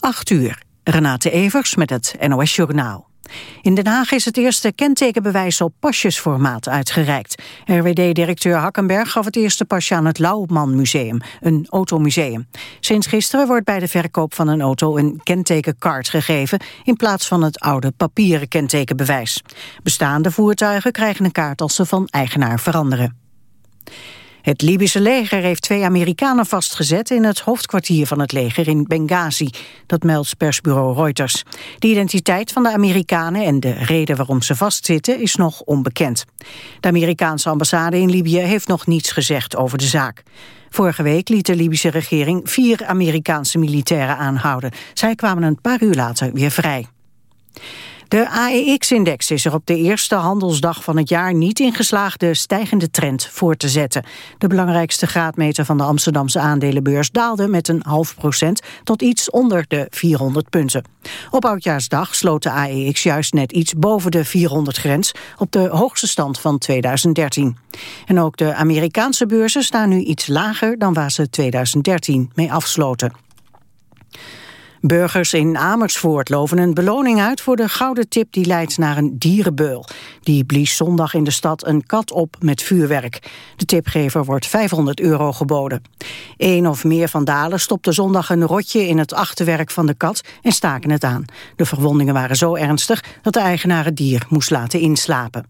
8 uur. Renate Evers met het NOS Journaal. In Den Haag is het eerste kentekenbewijs op pasjesformaat uitgereikt. RWD-directeur Hakkenberg gaf het eerste pasje aan het Lauwman Museum, een automuseum. Sinds gisteren wordt bij de verkoop van een auto een kentekenkaart gegeven... in plaats van het oude papieren kentekenbewijs. Bestaande voertuigen krijgen een kaart als ze van eigenaar veranderen. Het Libische leger heeft twee Amerikanen vastgezet in het hoofdkwartier van het leger in Benghazi. Dat meldt persbureau Reuters. De identiteit van de Amerikanen en de reden waarom ze vastzitten is nog onbekend. De Amerikaanse ambassade in Libië heeft nog niets gezegd over de zaak. Vorige week liet de Libische regering vier Amerikaanse militairen aanhouden. Zij kwamen een paar uur later weer vrij. De AEX-index is er op de eerste handelsdag van het jaar niet in geslaagd de stijgende trend voor te zetten. De belangrijkste graadmeter van de Amsterdamse aandelenbeurs daalde met een half procent tot iets onder de 400 punten. Op Oudjaarsdag sloot de AEX juist net iets boven de 400-grens op de hoogste stand van 2013. En ook de Amerikaanse beurzen staan nu iets lager dan waar ze 2013 mee afsloten. Burgers in Amersfoort loven een beloning uit voor de gouden tip die leidt naar een dierenbeul. Die blies zondag in de stad een kat op met vuurwerk. De tipgever wordt 500 euro geboden. Eén of meer vandalen stopte zondag een rotje in het achterwerk van de kat en staken het aan. De verwondingen waren zo ernstig dat de eigenaar het dier moest laten inslapen.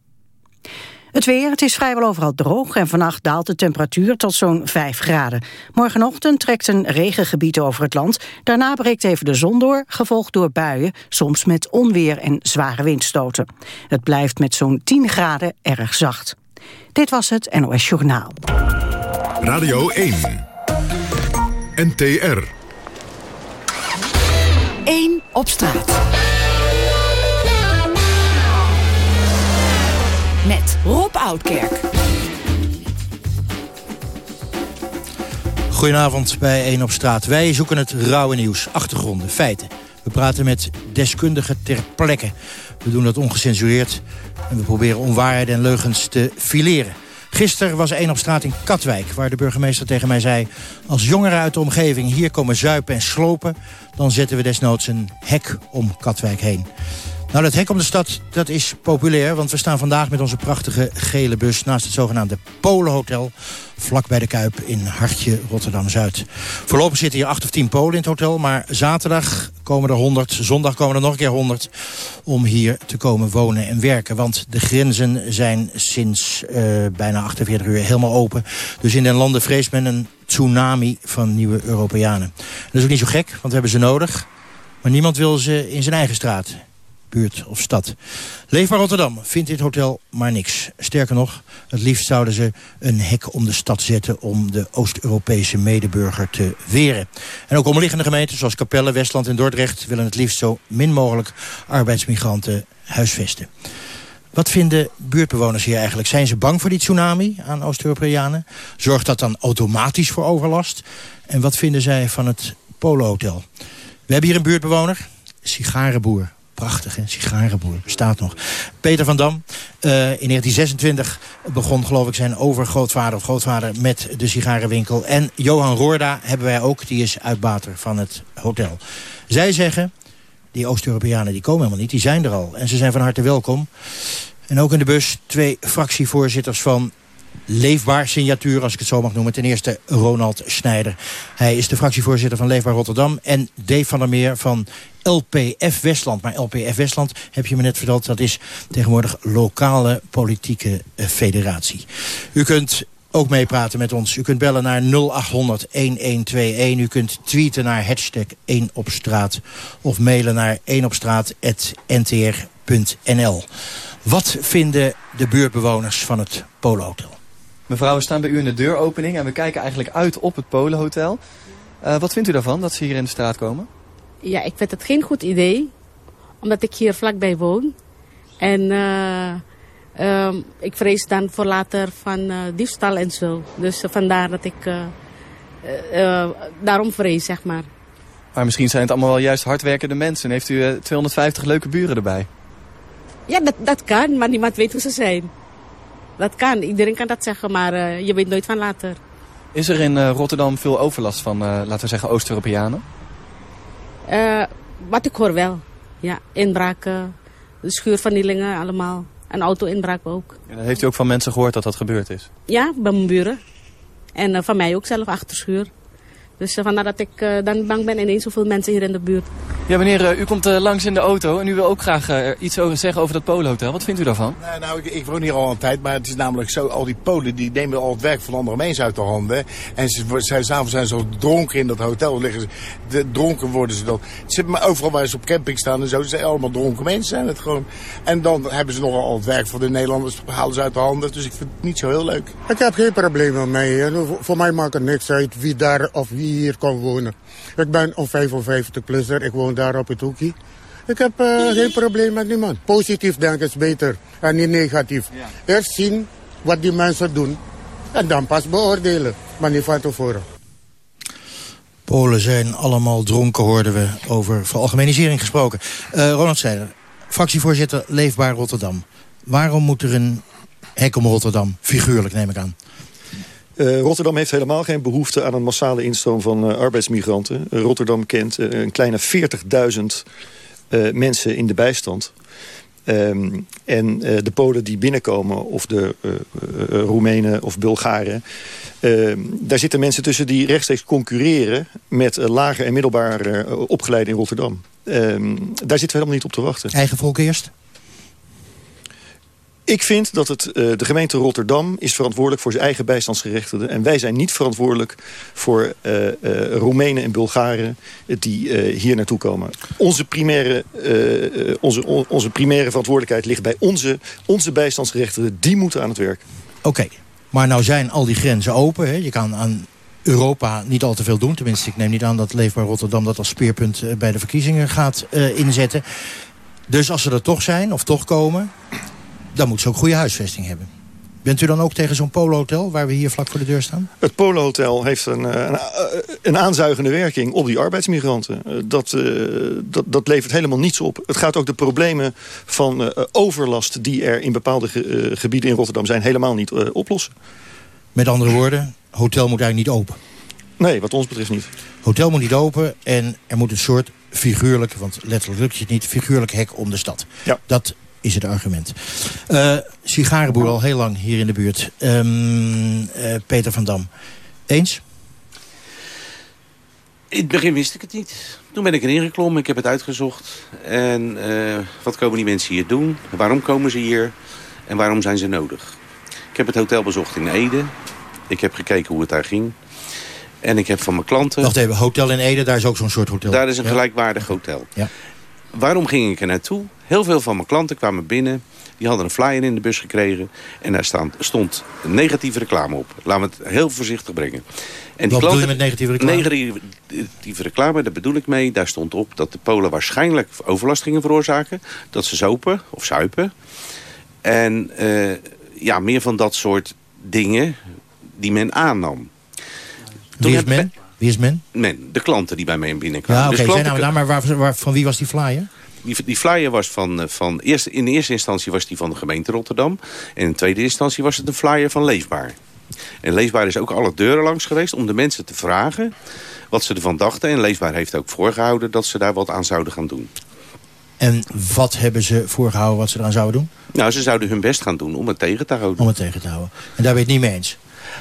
Het weer, het is vrijwel overal droog en vannacht daalt de temperatuur tot zo'n 5 graden. Morgenochtend trekt een regengebied over het land. Daarna breekt even de zon door, gevolgd door buien, soms met onweer en zware windstoten. Het blijft met zo'n 10 graden erg zacht. Dit was het NOS Journaal. Radio 1. NTR. 1 op straat. Met Rob Oudkerk. Goedenavond bij 1 op straat. Wij zoeken het rauwe nieuws, achtergronden, feiten. We praten met deskundigen ter plekke. We doen dat ongecensureerd en we proberen onwaarheden en leugens te fileren. Gisteren was één op straat in Katwijk, waar de burgemeester tegen mij zei... als jongeren uit de omgeving hier komen zuipen en slopen... dan zetten we desnoods een hek om Katwijk heen. Nou, dat hek om de stad, dat is populair... want we staan vandaag met onze prachtige gele bus... naast het zogenaamde Polenhotel, vlak bij de Kuip in Hartje, Rotterdam-Zuid. Voorlopig zitten hier acht of tien Polen in het hotel... maar zaterdag komen er honderd, zondag komen er nog een keer honderd... om hier te komen wonen en werken. Want de grenzen zijn sinds uh, bijna 48 uur helemaal open. Dus in den landen vreest men een tsunami van nieuwe Europeanen. Dat is ook niet zo gek, want we hebben ze nodig... maar niemand wil ze in zijn eigen straat buurt of stad. Leefbaar Rotterdam vindt dit hotel maar niks. Sterker nog, het liefst zouden ze een hek om de stad zetten... om de Oost-Europese medeburger te weren. En ook omliggende gemeenten zoals Capelle, Westland en Dordrecht... willen het liefst zo min mogelijk arbeidsmigranten huisvesten. Wat vinden buurtbewoners hier eigenlijk? Zijn ze bang voor die tsunami aan Oost-Europeanen? Zorgt dat dan automatisch voor overlast? En wat vinden zij van het Polo Hotel? We hebben hier een buurtbewoner, sigarenboer prachtig, hè? sigarenboer, bestaat nog. Peter van Dam, uh, in 1926 begon geloof ik zijn overgrootvader of grootvader met de sigarenwinkel. En Johan Roorda hebben wij ook, die is uitbater van het hotel. Zij zeggen, die Oost-Europeanen die komen helemaal niet, die zijn er al. En ze zijn van harte welkom. En ook in de bus twee fractievoorzitters van Leefbaar signatuur, als ik het zo mag noemen. Ten eerste Ronald Snijder. Hij is de fractievoorzitter van Leefbaar Rotterdam. En Dave van der Meer van LPF Westland. Maar LPF Westland, heb je me net verteld, dat is tegenwoordig lokale politieke eh, federatie. U kunt ook meepraten met ons. U kunt bellen naar 0800 1121. U kunt tweeten naar hashtag 1 op straat. Of mailen naar 1 op straat.ntr.nl. Wat vinden de buurtbewoners van het Polo Hotel? Mevrouw, we staan bij u in de deuropening en we kijken eigenlijk uit op het Polenhotel. Uh, wat vindt u daarvan, dat ze hier in de straat komen? Ja, ik vind het geen goed idee. Omdat ik hier vlakbij woon. En uh, uh, ik vrees dan voor later van uh, diefstal en zo. Dus vandaar dat ik daarom vrees, zeg maar. Maar misschien zijn het allemaal wel juist hardwerkende mensen. Heeft u 250 leuke buren erbij? Ja, dat, dat kan, maar niemand weet hoe ze zijn. Dat kan, iedereen kan dat zeggen, maar uh, je weet nooit van later. Is er in uh, Rotterdam veel overlast van, uh, laten we zeggen, Oost-Europeanen? Uh, wat ik hoor wel. Ja, inbraken, de schuurvernielingen allemaal. En auto-inbraak ook. En heeft u ook van mensen gehoord dat dat gebeurd is? Ja, bij mijn buren. En uh, van mij ook zelf, achterschuur. Dus uh, vandaar dat ik uh, dan bang ben ineens zoveel mensen hier in de buurt. Ja meneer, u komt langs in de auto en u wil ook graag iets over zeggen over dat Polenhotel. Wat vindt u daarvan? Nou, nou ik, ik, woon hier al een tijd, maar het is namelijk zo, al die Polen die nemen al het werk van andere mensen uit de handen. En ze, ze, s'avonds zijn ze dronken in dat hotel, liggen ze, de, dronken worden ze dan. Ze, maar overal waar ze op camping staan en zo, ze zijn allemaal dronken mensen zijn het gewoon. En dan hebben ze nogal al het werk van de Nederlanders, halen ze uit de handen. Dus ik vind het niet zo heel leuk. Ik heb geen probleem mee. Voor mij maakt het niks uit wie daar of wie hier kan wonen. Ik ben een 55-plusser, ik woon daar op het hoekje. Ik heb uh, geen probleem met niemand. Positief denken is beter en niet negatief. Ja. Eerst zien wat die mensen doen en dan pas beoordelen, maar niet van tevoren. Polen zijn allemaal dronken, hoorden we over veralgemenisering gesproken. Uh, Ronald Seider, fractievoorzitter Leefbaar Rotterdam. Waarom moet er een hek om Rotterdam, figuurlijk neem ik aan? Uh, Rotterdam heeft helemaal geen behoefte aan een massale instroom van uh, arbeidsmigranten. Uh, Rotterdam kent een kleine 40.000 mensen in de bijstand. Um, en de Polen die binnenkomen, of de Roemenen of Bulgaren... Uh, daar zitten mensen tussen die rechtstreeks concurreren... met lager en middelbaar opgeleiden in Rotterdam. Ehm, daar zitten we helemaal niet op te wachten. Eigen volk eerst? Ik vind dat het, uh, de gemeente Rotterdam is verantwoordelijk voor zijn eigen bijstandsgerechtigden. En wij zijn niet verantwoordelijk voor uh, uh, Roemenen en Bulgaren die hier naartoe komen. Onze primaire, onze, onze primaire verantwoordelijkheid ligt bij onze, onze bijstandsgerechtigden. Die moeten aan het werk. Oké, maar nou zijn al die grenzen open. Hè? Je kan aan Europa niet al te veel doen. Tenminste, ik neem niet aan dat Leefbaar Rotterdam dat als speerpunt bij de verkiezingen gaat inzetten. Dus als ze er toch zijn, of toch komen dan moet ze ook goede huisvesting hebben. Bent u dan ook tegen zo'n polohotel waar we hier vlak voor de deur staan? Het polohotel heeft een, een, eh, een, aanzuigende werking op die arbeidsmigranten. Eh, dat, dat, dat levert helemaal niets op. Het gaat ook de problemen van overlast die er in bepaalde ge, gebieden in Rotterdam zijn helemaal niet uh, oplossen. Met andere woorden, hotel moet eigenlijk niet open. Nee, wat ons betreft niet. Hotel moet niet open en er moet een soort figuurlijk, want letterlijk lukt het niet, figuurlijk hek om de stad. Ja. Dat is het argument. Uh, sigarenboer al heel lang hier in de buurt. Um, uh, Peter van Dam. Eens? In het begin wist ik het niet. Toen ben ik erin geklommen, ik heb het uitgezocht. En uh, wat komen die mensen hier doen? Waarom komen ze hier? En waarom zijn ze nodig? Ik heb het hotel bezocht in Ede. Ik heb gekeken hoe het daar ging. En ik heb van mijn klanten... Wacht even, hotel in Ede, daar is ook zo'n soort hotel. Daar is een ja. gelijkwaardig hotel. Ja. Waarom ging ik er naartoe? Heel veel van mijn klanten kwamen binnen. Die hadden een flyer in de bus gekregen. En daar staan, stond negatieve reclame op. Laten we het heel voorzichtig brengen. En die Wat klanten, bedoel je met negatieve reclame? Negatieve reclame, daar bedoel ik mee. Daar stond op dat de Polen waarschijnlijk overlast gingen veroorzaken. Dat ze zopen of zuipen. En uh, ja, meer van dat soort dingen die men aannam. Wie is men? Wie is men? Men, de klanten die bij mij binnenkwamen. Ja, oké, okay. dus nou, nou, maar waar, waar, van wie was die flyer? Die, die flyer was van, van eerst, in de eerste instantie was die van de gemeente Rotterdam. En in tweede instantie was het een flyer van Leefbaar. En Leefbaar is ook alle deuren langs geweest om de mensen te vragen wat ze ervan dachten. En Leefbaar heeft ook voorgehouden dat ze daar wat aan zouden gaan doen. En wat hebben ze voorgehouden wat ze eraan zouden doen? Nou, ze zouden hun best gaan doen om het tegen te houden. Om het tegen te houden. En daar ben je het niet mee eens?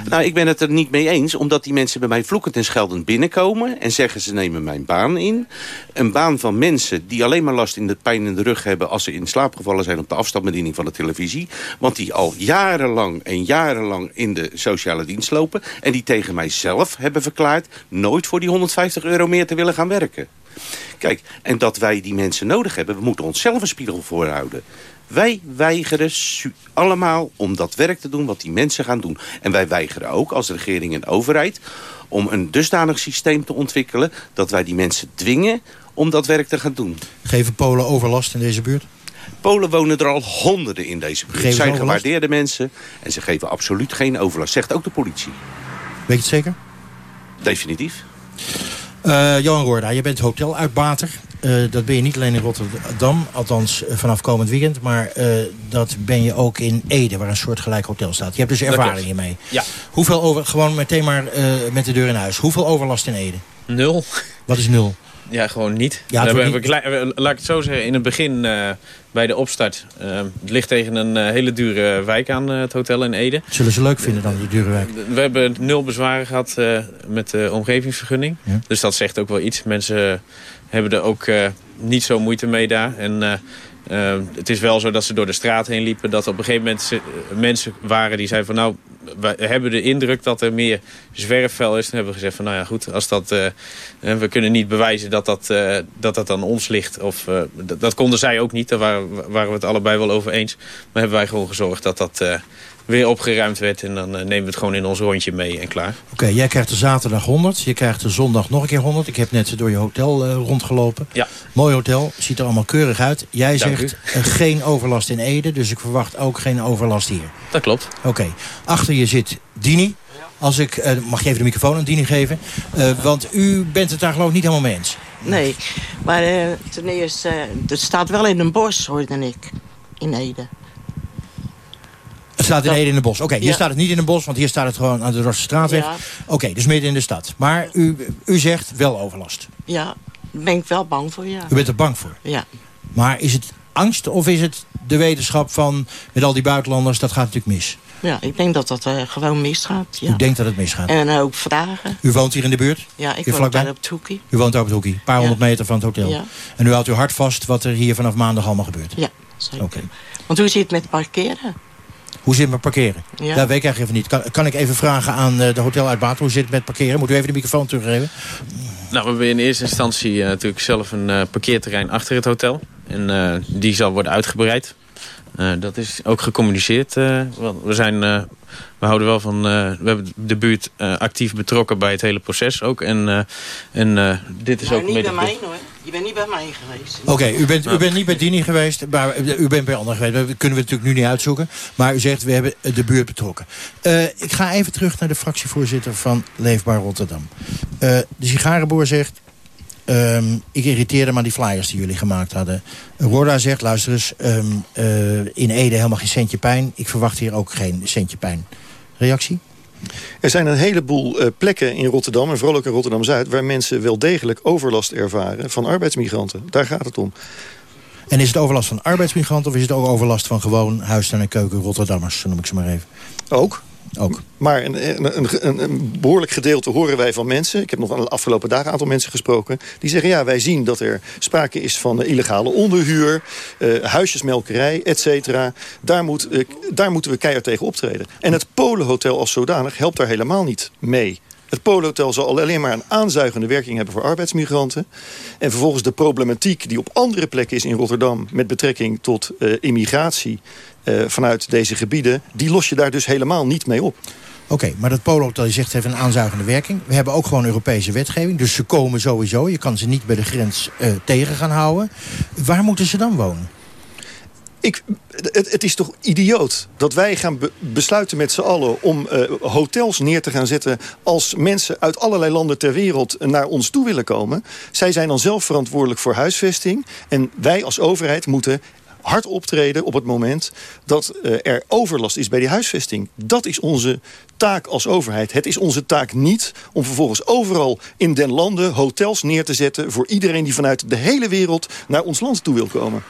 Nou, ik ben het er niet mee eens, omdat die mensen bij mij vloekend en scheldend binnenkomen... en zeggen ze nemen mijn baan in. Een baan van mensen die alleen maar last in de pijn in de rug hebben... als ze in slaap gevallen zijn op de afstandsbediening van de televisie. Want die al jarenlang en jarenlang in de sociale dienst lopen... en die tegen mij zelf hebben verklaard... nooit voor die 150 euro meer te willen gaan werken. Kijk, en dat wij die mensen nodig hebben... we moeten onszelf een spiegel voorhouden. Wij weigeren allemaal om dat werk te doen wat die mensen gaan doen. En wij weigeren ook als regering en overheid om een dusdanig systeem te ontwikkelen... dat wij die mensen dwingen om dat werk te gaan doen. Geven Polen overlast in deze buurt? Polen wonen er al honderden in deze buurt. Het zijn gewaardeerde mensen en ze geven absoluut geen overlast. Zegt ook de politie. Weet je het zeker? Definitief. Uh, Johan Roorda, je bent hoteluitbater. Uh, dat ben je niet alleen in Rotterdam, althans uh, vanaf komend weekend... maar uh, dat ben je ook in Ede, waar een soort gelijk hotel staat. Je hebt dus ervaring hiermee. Ja. Hoeveel over, gewoon meteen maar met de deur in huis. Hoeveel overlast in Ede? Nul. Wat is nul? Ja, gewoon niet. Ja, we we we- laat ik het zo zeggen, in het begin eh, bij de opstart... eh, het ligt tegen een eh, hele dure wijk aan, eh, het hotel in Ede. Zullen ze leuk vinden dan, die dure wijk? We hebben nul bezwaren gehad eh, met de omgevingsvergunning. Ja. Dus dat zegt ook wel iets. Mensen hebben er ook eh, niet zo moeite mee daar. En eh, eh, het is wel zo dat ze door de straat heen liepen. Dat op een gegeven moment mensen waren die zeiden van... nou, we hebben de indruk dat er meer zwerfvuil is. Dan hebben we gezegd van nou ja goed, als dat, eh, we kunnen niet bewijzen dat dat, dat, dat aan ons ligt. Of, dat, konden zij ook niet, daar waren, waren we het allebei wel over eens. Maar hebben wij gewoon gezorgd dat dat weer opgeruimd werd. En dan eh, nemen we het gewoon in ons rondje mee en klaar. Oké, jij krijgt er zaterdag 100. Je krijgt er zondag nog een keer 100. Ik heb net door je hotel eh, rondgelopen. Ja. Mooi hotel, ziet er allemaal keurig uit. Jij Dank zegt eh, geen overlast in Ede, dus ik verwacht ook geen overlast hier. Dat klopt. Oké, achter je zit Dini. Als ik, eh, mag je even de microfoon aan Dini geven? Eh, want u bent het daar geloof ik niet helemaal mee eens. Nee, maar eh, ten eerste, eh, het staat wel in een bos, hoorde ik, in Ede. Het staat in Ede in de bos. Oké, hier staat het niet in een bos, want hier staat het gewoon aan de Rosterstraatweg. Ja. Oké, dus midden in de stad. Maar u, u zegt wel overlast. Ja, daar ben ik wel bang voor, ja. U bent er bang voor. Ja, Maar is het angst of is het de wetenschap van... met al die buitenlanders, dat gaat natuurlijk mis? ja ik denk dat dat eh, gewoon misgaat, ja. U denkt dat het misgaat. En ook vragen. U woont hier in de buurt? Ja, ik woon daar op het hoekje. U woont daar op het hoekje, een paar Ja. honderd meter van het hotel. Ja. En u houdt uw hart vast wat er hier vanaf maandag allemaal gebeurt. Ja, zeker. Oké. Want hoe zit het met parkeren? Hoe zit het met parkeren? Ja. Dat weet ik eigenlijk even niet. Kan, kan ik even vragen aan eh, de hotel uit Baten, hoe zit het met parkeren? Moet u even de microfoon teruggeven? Nou, we hebben in eerste instantie eh, natuurlijk zelf een eh, parkeerterrein achter het hotel. En eh, die zal worden uitgebreid. Eh, dat is ook gecommuniceerd. eh, want we, zijn, eh, we houden wel van... eh, we hebben de buurt eh, actief betrokken bij het hele proces ook. En, eh, en eh, dit is Maar ook niet bij mij, hoor. Je bent niet bij mij geweest. Oké, u, bent, u bent niet bij Dini geweest, maar u bent bij anderen geweest. Dat kunnen we natuurlijk nu niet uitzoeken. Maar u zegt, we hebben de buurt betrokken. Eh, ik ga even terug naar de fractievoorzitter van Leefbaar Rotterdam. Eh, de sigarenboer zegt... ehm, ik irriteerde me aan die flyers die jullie gemaakt hadden. Roda zegt, luister eens, ehm, eh, in Ede helemaal geen centje pijn. Ik verwacht hier ook geen centje pijn. Reactie? Er zijn een heleboel eh, plekken in Rotterdam, en vooral ook in Rotterdam-Zuid... waar mensen wel degelijk overlast ervaren van arbeidsmigranten. Daar gaat het om. En is het overlast van arbeidsmigranten... of is het ook overlast van gewoon huis- en keuken Rotterdammers? Zo noem ik ze maar even. Ook. Ook. Maar een, een, een, behoorlijk gedeelte horen wij van mensen... ik heb nog de afgelopen dagen een aantal mensen gesproken... die zeggen, ja, wij zien dat er sprake is van eh, illegale onderhuur... eh, huisjesmelkerij, et cetera. Daar, moet, eh, daar moeten we keihard tegen optreden. En het Polenhotel als zodanig helpt daar helemaal niet mee. Het Polenhotel zal alleen maar een aanzuigende werking hebben voor arbeidsmigranten. En vervolgens de problematiek die op andere plekken is in Rotterdam... met betrekking tot immigratie eh, vanuit deze gebieden... die los je daar dus helemaal niet mee op. Oké, maar dat polohotel, je zegt, heeft een aanzuigende werking. We hebben ook gewoon Europese wetgeving, dus ze komen sowieso. Je kan ze niet bij de grens eh, tegen gaan houden. Waar moeten ze dan wonen? Ik, het, het is toch idioot dat wij gaan be- besluiten met z'n allen... om eh, hotels neer te gaan zetten als mensen uit allerlei landen ter wereld naar ons toe willen komen. Zij zijn dan zelf verantwoordelijk voor huisvesting. En wij als overheid moeten hard optreden op het moment dat eh, er overlast is bij die huisvesting. Dat is onze taak als overheid. Het is onze taak niet om vervolgens overal in den landen hotels neer te zetten... voor iedereen die vanuit de hele wereld naar ons land toe wil komen.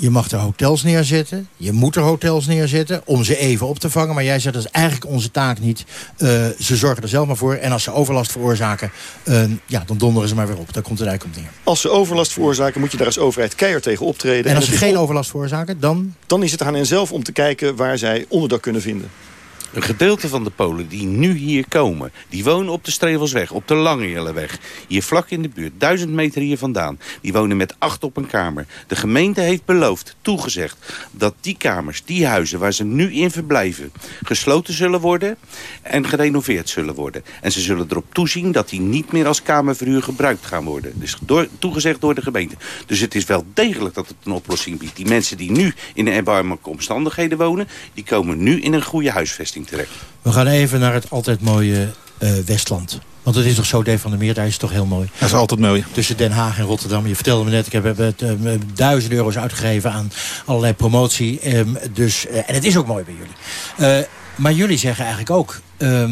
Je mag er hotels neerzetten. Je moet er hotels neerzetten om ze even op te vangen. Maar jij zegt dat is eigenlijk onze taak niet. Eh, ze zorgen er zelf maar voor. En als ze overlast veroorzaken, eh, ja, dan donderen ze maar weer op. Daar komt het eigenlijk op neer. Als ze overlast veroorzaken, moet je daar als overheid keihard tegen optreden. En als het ze geen overlast veroorzaken, dan... Dan is het aan hen zelf om te kijken waar zij onderdak kunnen vinden. Een gedeelte van de Polen die nu hier komen... die wonen op de Strevelsweg, op de Langejelleweg. Hier vlak in de buurt, duizend meter hier vandaan. Die wonen met acht op een kamer. De gemeente heeft beloofd, toegezegd... dat die kamers, die huizen waar ze nu in verblijven... gesloten zullen worden en gerenoveerd zullen worden. En ze zullen erop toezien dat die niet meer als kamerverhuur gebruikt gaan worden. Dus door, toegezegd door de gemeente. Dus het is wel degelijk dat het een oplossing biedt. Die mensen die nu in erbarmelijke omstandigheden wonen... die komen nu in een goede huisvesting terecht. We gaan even naar het altijd mooie eh, Westland. Want het is toch zo, Dave van der Meer, daar is het toch heel mooi. Dat is altijd mooi. Tussen Den Haag en Rotterdam. Je vertelde me net, ik heb, heb, eh, duizenden euro's uitgegeven aan allerlei promotie. Ehm, dus, eh, en het is ook mooi bij jullie. Eh, maar jullie zeggen eigenlijk ook, ehm,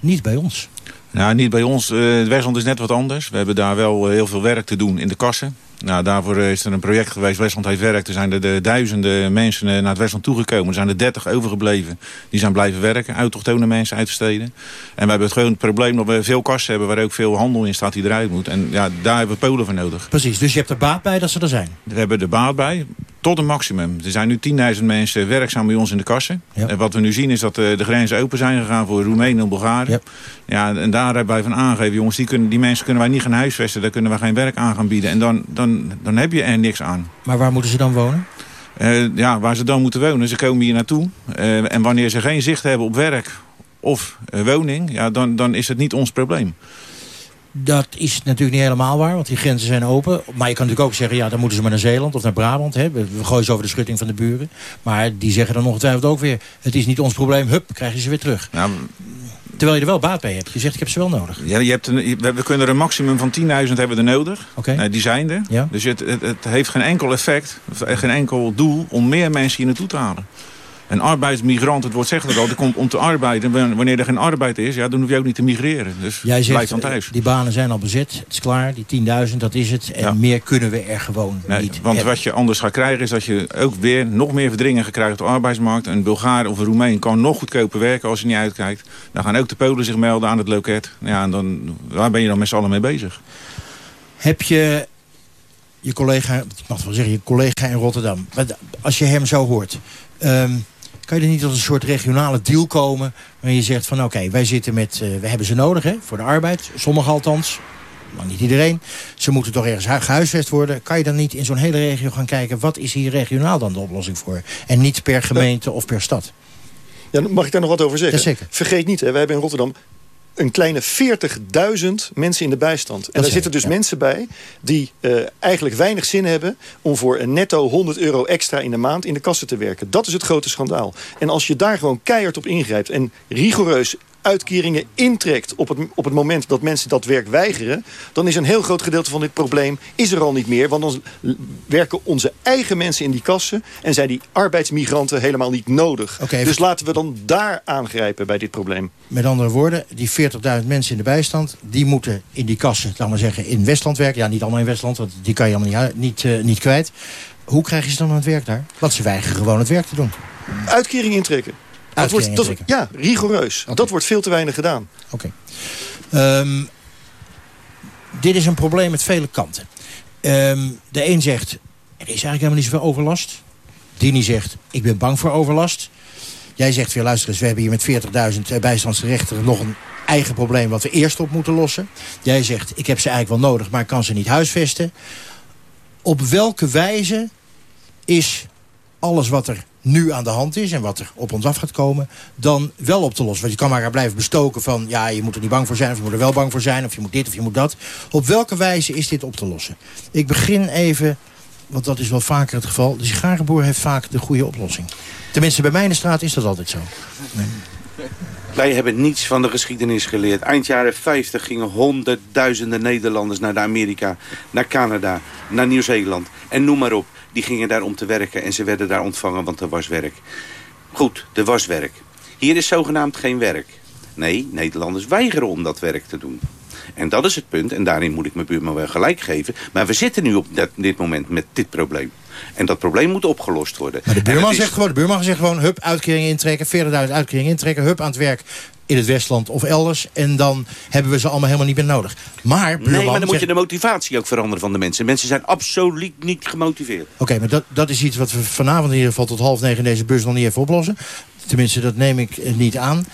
niet bij ons. Nou, niet bij ons. Uh, Westland is net wat anders. We hebben daar wel heel veel werk te doen in de kassen. Nou, daarvoor is er een project geweest, Westland heeft werk. Er zijn er de duizenden mensen naar het Westland toegekomen. Er zijn er dertig overgebleven. Die zijn blijven werken, autochtone mensen uit de steden. En we hebben het gewoon het probleem dat we veel kassen hebben... waar ook veel handel in staat die eruit moet. En ja, daar hebben we Polen voor nodig. Precies, dus je hebt er baat bij dat ze er zijn? We hebben er baat bij, tot een maximum. Er zijn nu 10.000 mensen werkzaam bij ons in de kassen. En wat we nu zien is dat eh, de grenzen open zijn gegaan voor Roemenië en Bulgarije. Ja, en daar hebben wij van aangegeven, jongens, die, kunnen, die mensen kunnen wij niet gaan huisvesten. Daar kunnen we geen werk aan gaan bieden. En dan, dan, dan heb je er niks aan. Maar waar moeten ze dan wonen? Uh, ja, waar ze dan moeten wonen. Ze komen hier naartoe. Uh, en wanneer ze geen zicht hebben op werk of uh, woning, ja, dan, dan is het niet ons probleem. Dat is natuurlijk niet helemaal waar, want die grenzen zijn open. Maar je kan natuurlijk ook zeggen, ja, dan moeten ze maar naar Zeeland of naar Brabant. Hè. We gooien ze over de schutting van de buren. Maar die zeggen dan ongetwijfeld ook weer, het is niet ons probleem. Hup, krijg je ze weer terug. Nou, Terwijl je er wel baat bij hebt. Je zegt, ik heb ze wel nodig. Ja, je hebt een, we kunnen er een maximum van 10.000 hebben we er nodig. Okay. Nou, die zijn er. Ja. Dus het, het, het, heeft geen enkel effect, geen enkel doel om meer mensen hier naartoe te halen. Een arbeidsmigrant, het woord zegt het al, die komt om te arbeiden. Wanneer er geen arbeid is, ja, dan hoef je ook niet te migreren. Dus Jij zegt, blijf dan thuis. die banen zijn al bezet, het is klaar, die 10.000, dat is het. En meer kunnen we er gewoon nee, niet Want wat je anders gaat krijgen is dat je ook weer nog meer verdringen krijgt op de arbeidsmarkt. Een Bulgaar of een Roemeen kan nog goedkoper werken als je niet uitkijkt. Dan gaan ook de Polen zich melden aan het loket. Ja, en dan, waar ben je dan met z'n allen mee bezig? Heb je je collega, ik mag wel zeggen, je collega in Rotterdam. Als je hem zo hoort... Um, kan je er niet tot een soort regionale deal komen... waarin je zegt van oké, wij zitten met... Uh, we hebben ze nodig hè, voor de arbeid. Sommigen althans. Maar niet iedereen. Ze moeten toch ergens gehuisvest worden. Kan je dan niet in zo'n hele regio gaan kijken... wat is hier regionaal dan de oplossing voor? En niet per gemeente of per stad. Ja, mag ik daar nog wat over zeggen? Vergeet niet, hè, wij hebben in Rotterdam een kleine 40.000 mensen in de bijstand. En daar zitten dus mensen bij die uh, eigenlijk weinig zin hebben... om voor een netto 100 euro extra in de maand in de kassen te werken. Dat is het grote schandaal. En als je daar gewoon keihard op ingrijpt... en rigoureus uitkeringen intrekt op het, op het moment dat mensen dat werk weigeren... dan is een heel groot gedeelte van dit probleem is er al niet meer. Want dan werken onze eigen mensen in die kassen... en zijn die arbeidsmigranten helemaal niet nodig. dus laten we dan daar aangrijpen bij dit probleem. Met andere woorden, die 40.000 mensen in de bijstand... die moeten in die kassen, laten we zeggen, in Westland werken. Ja, niet allemaal in Westland, want die kan je allemaal niet, niet, uh, niet kwijt. Hoe krijg je ze dan aan het werk daar? Want ze weigeren gewoon het werk te doen. Uitkering intrekken. Dat wordt, dat, ja, rigoureus. Dat wordt veel te weinig gedaan. Oké. Okay. Um, ehm, dit is een probleem met vele kanten. Um, de een zegt, er is eigenlijk helemaal niet zoveel overlast. Dini zegt, ik ben bang voor overlast. Jij zegt weer, luister eens, we hebben hier met 40.000 eh, bijstandsgerechten nog een eigen probleem wat we eerst op moeten lossen. Jij zegt, ik heb ze eigenlijk wel nodig, maar ik kan ze niet huisvesten. Op welke wijze is alles wat er nu aan de hand is en wat er op ons af gaat komen, dan wel op te lossen. Want je kan maar blijven bestoken van, ja, je moet er niet bang voor zijn, of je moet er wel bang voor zijn, of je moet dit of je moet dat. Op welke wijze is dit op te lossen? Ik begin even, want dat is wel vaker het geval, de sigarenboer heeft vaak de goede oplossing. Tenminste, bij mij de straat is dat altijd zo. Nee. Wij hebben niets van de geschiedenis geleerd. Eind jaren 50 gingen honderdduizenden Nederlanders naar Amerika, naar Canada, naar Nieuw-Zeeland en noem maar op. Die gingen daar om te werken en ze werden daar ontvangen, want er was werk. Goed, er was werk. Hier is zogenaamd geen werk. Nee, Nederlanders weigeren om dat werk te doen. En dat is het punt, en daarin moet ik mijn buurman wel gelijk geven. Maar we zitten nu op dit moment met dit probleem. En dat probleem moet opgelost worden. Maar de buurman, zegt, gewoon, de buurman zegt gewoon, hup, uitkering intrekken, 40.000 uitkering intrekken, hup, aan het werk in het Westland of elders. En dan hebben we ze allemaal helemaal niet meer nodig. Maar, nee, maar dan moet je de motivatie ook veranderen van de mensen. Mensen zijn absoluut niet gemotiveerd. Oké, maar dat, dat is iets wat we vanavond in ieder geval tot half negen in deze bus nog niet even oplossen. Tenminste, dat neem ik eh, niet aan.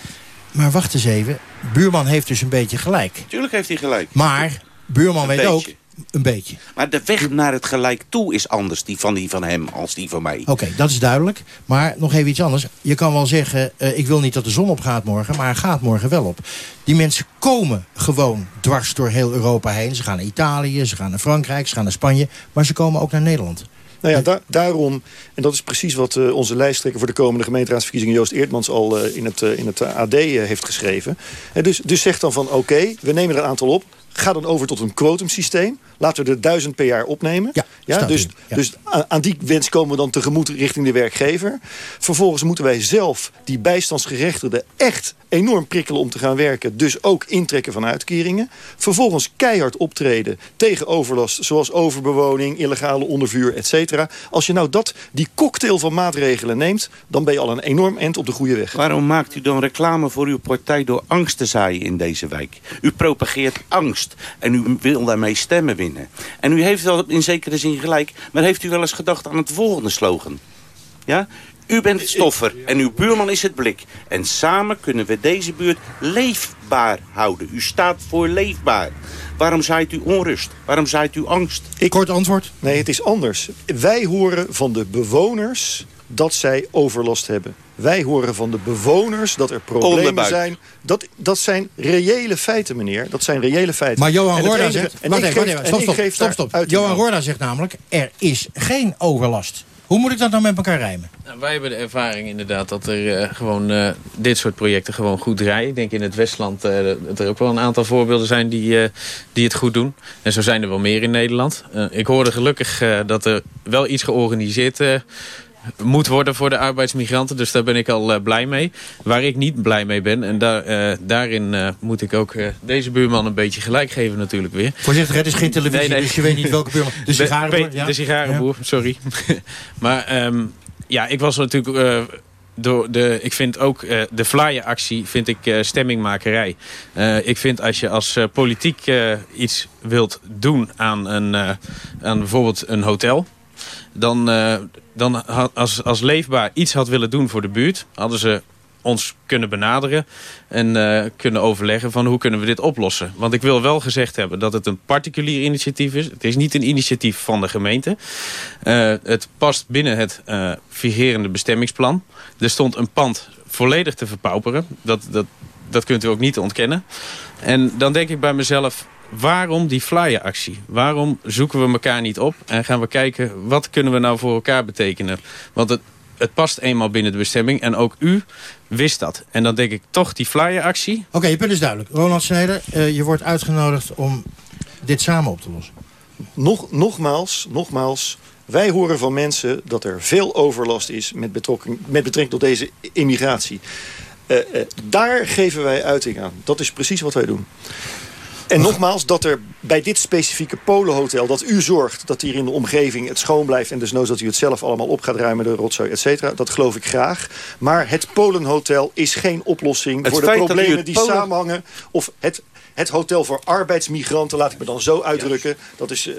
Maar wacht eens even. Buurman heeft dus een beetje gelijk. Tuurlijk heeft hij gelijk. Maar Buurman weet ook een beetje. Maar de weg naar het gelijk toe is anders, die van, die van hem, als die van mij. Oké, dat is duidelijk. Maar nog even iets anders. Je kan wel zeggen, uh, ik wil niet dat de zon opgaat morgen, maar hij gaat morgen wel op. Die mensen komen gewoon dwars door heel Europa heen. Ze gaan naar Italië, ze gaan naar Frankrijk, ze gaan naar Spanje. Maar ze komen ook naar Nederland. Nou ja, daarom, en dat is precies wat uh, onze lijsttrekker... voor de komende gemeenteraadsverkiezingen Joost Eertmans al uh, in, het, uh, in het AD heeft geschreven. dus, dus zegt dan van oké, we nemen er een aantal op ga dan over tot een quotumsysteem. Laten we er duizend per jaar opnemen. Ja, dus ja. dus aan, aan die wens komen we dan tegemoet richting de werkgever. Vervolgens moeten wij zelf die bijstandsgerechtigden echt enorm prikkelen om te gaan werken. Dus ook intrekken van uitkeringen. Vervolgens keihard optreden tegen overlast. Zoals overbewoning, illegale ondervuur, et cetera. Als je nou dat, die cocktail van maatregelen neemt... dan ben je al een enorm end op de goede weg. Waarom maakt u dan reclame voor uw partij door angst te zaaien in deze wijk? U propageert angst en u wil daarmee stemmen winnen. En u heeft wel in zekere zin gelijk, maar heeft u wel eens gedacht aan het volgende slogan? Ja? U bent het stoffer en uw buurman is het blik. En samen kunnen we deze buurt leefbaar houden. U staat voor leefbaar. Waarom zaait u onrust? Waarom zaait u angst? Ik Kort antwoord. Nee, het is anders. Wij horen van de bewoners dat zij overlast hebben. Wij horen van de bewoners dat er problemen Onderbuik. zijn. Dat, dat zijn reële feiten, meneer. Dat zijn reële feiten. Maar Johan Roorda enige- zegt... en Wacht ik even, geef- wacht even. Stop, stop, Johan Roorda zegt namelijk... er is geen overlast. Hoe moet ik dat nou met elkaar rijmen? Nou, wij hebben de ervaring inderdaad dat er eh, gewoon eh, dit soort projecten gewoon goed draaien. Ik denk in het Westland eh, dat er ook wel een aantal voorbeelden zijn die, eh, die het goed doen. En zo zijn er wel meer in Nederland. Eh, ik hoorde gelukkig eh, dat er wel iets georganiseerd eh, moet worden voor de arbeidsmigranten. Dus daar ben ik al eh, blij mee. Waar ik niet blij mee ben, en daar, eh, daarin eh, moet ik ook deze buurman een beetje gelijk geven natuurlijk weer. Voorzichtig, het is geen televisie, dus je weet niet welke buurman... De sigarenboer, De, ja. de sigarenboer, sorry. maar ehm, ja, ik was natuurlijk... door de, ik vind ook de flyeractie vind ik stemmingmakerij. Ik vind als je als politiek iets wilt doen aan, een, aan bijvoorbeeld een hotel... dan, eh, dan als, als Leefbaar iets had willen doen voor de buurt... hadden ze ons kunnen benaderen en eh, kunnen overleggen van hoe kunnen we dit oplossen. Want ik wil wel gezegd hebben dat het een particulier initiatief is. Het is niet een initiatief van de gemeente. Eh, het past binnen het eh vigerende bestemmingsplan. Er stond een pand volledig te verpauperen. Dat, dat, dat kunt u ook niet ontkennen. En dan denk ik bij mezelf, waarom die flyeractie? Waarom zoeken we elkaar niet op en gaan we kijken... wat kunnen we nou voor elkaar betekenen? Want het, het past eenmaal binnen de bestemming en ook u wist dat. En dan denk ik toch die flyeractie... Oké, je punt is duidelijk. Roland Snijder, eh, je wordt uitgenodigd om dit samen op te lossen. Nog, nogmaals, nogmaals, wij horen van mensen dat er veel overlast is met, betrokking, met betrekking tot deze immigratie. Eh, eh, daar geven wij uiting aan. Dat is precies wat wij doen. En nogmaals, dat er bij dit specifieke polenhotel... dat u zorgt dat hier in de omgeving het schoon blijft... en desnoods dat u het zelf allemaal op gaat ruimen, de rotzooi, et cetera. Dat geloof ik graag. Maar het Polenhotel is geen oplossing Het voor de problemen die Polen- samenhangen. Of het, het hotel voor arbeidsmigranten, laat ik me dan zo uitdrukken. Dat is, eh,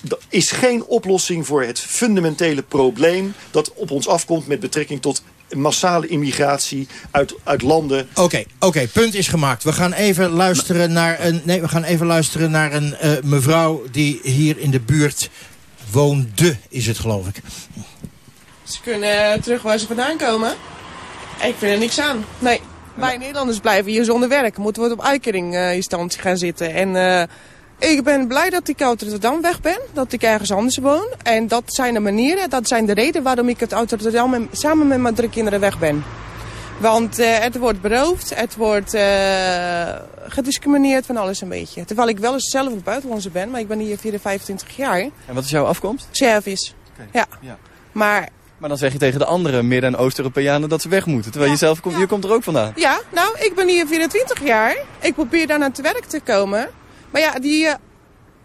dat is geen oplossing voor het fundamentele probleem... dat op ons afkomt met betrekking tot massale immigratie uit, uit landen... Oké, oké, punt is gemaakt. We gaan even luisteren naar een, nee, we gaan even luisteren naar een eh, mevrouw die hier in de buurt woonde, is het geloof ik. Ze kunnen eh, terug waar ze vandaan komen. Ik vind er niks aan. Nee. Wij Nederlanders blijven hier zonder werk. Moeten we op uitkeringinstantie gaan zitten. En eh, ik ben blij dat ik uit Rotterdam weg ben. Dat ik ergens anders woon. En dat zijn de manieren, dat zijn de redenen waarom ik uit Rotterdam en- samen met mijn drie kinderen weg ben. Want eh, het wordt beroofd, het wordt eh, gediscrimineerd van alles een beetje. Terwijl ik wel eens zelf een buitenlandse ben, maar ik ben hier 24 jaar. En wat is jouw afkomst? Service. Ja. Ja. Maar Maar dan zeg je tegen de andere Midden- en Oost-Europeanen dat ze weg moeten. Terwijl je zelf komt, je komt er ook vandaan. Ja, nou, ik ben hier 24 jaar. Ik probeer daar naar het werk te komen. Maar ja, die eh,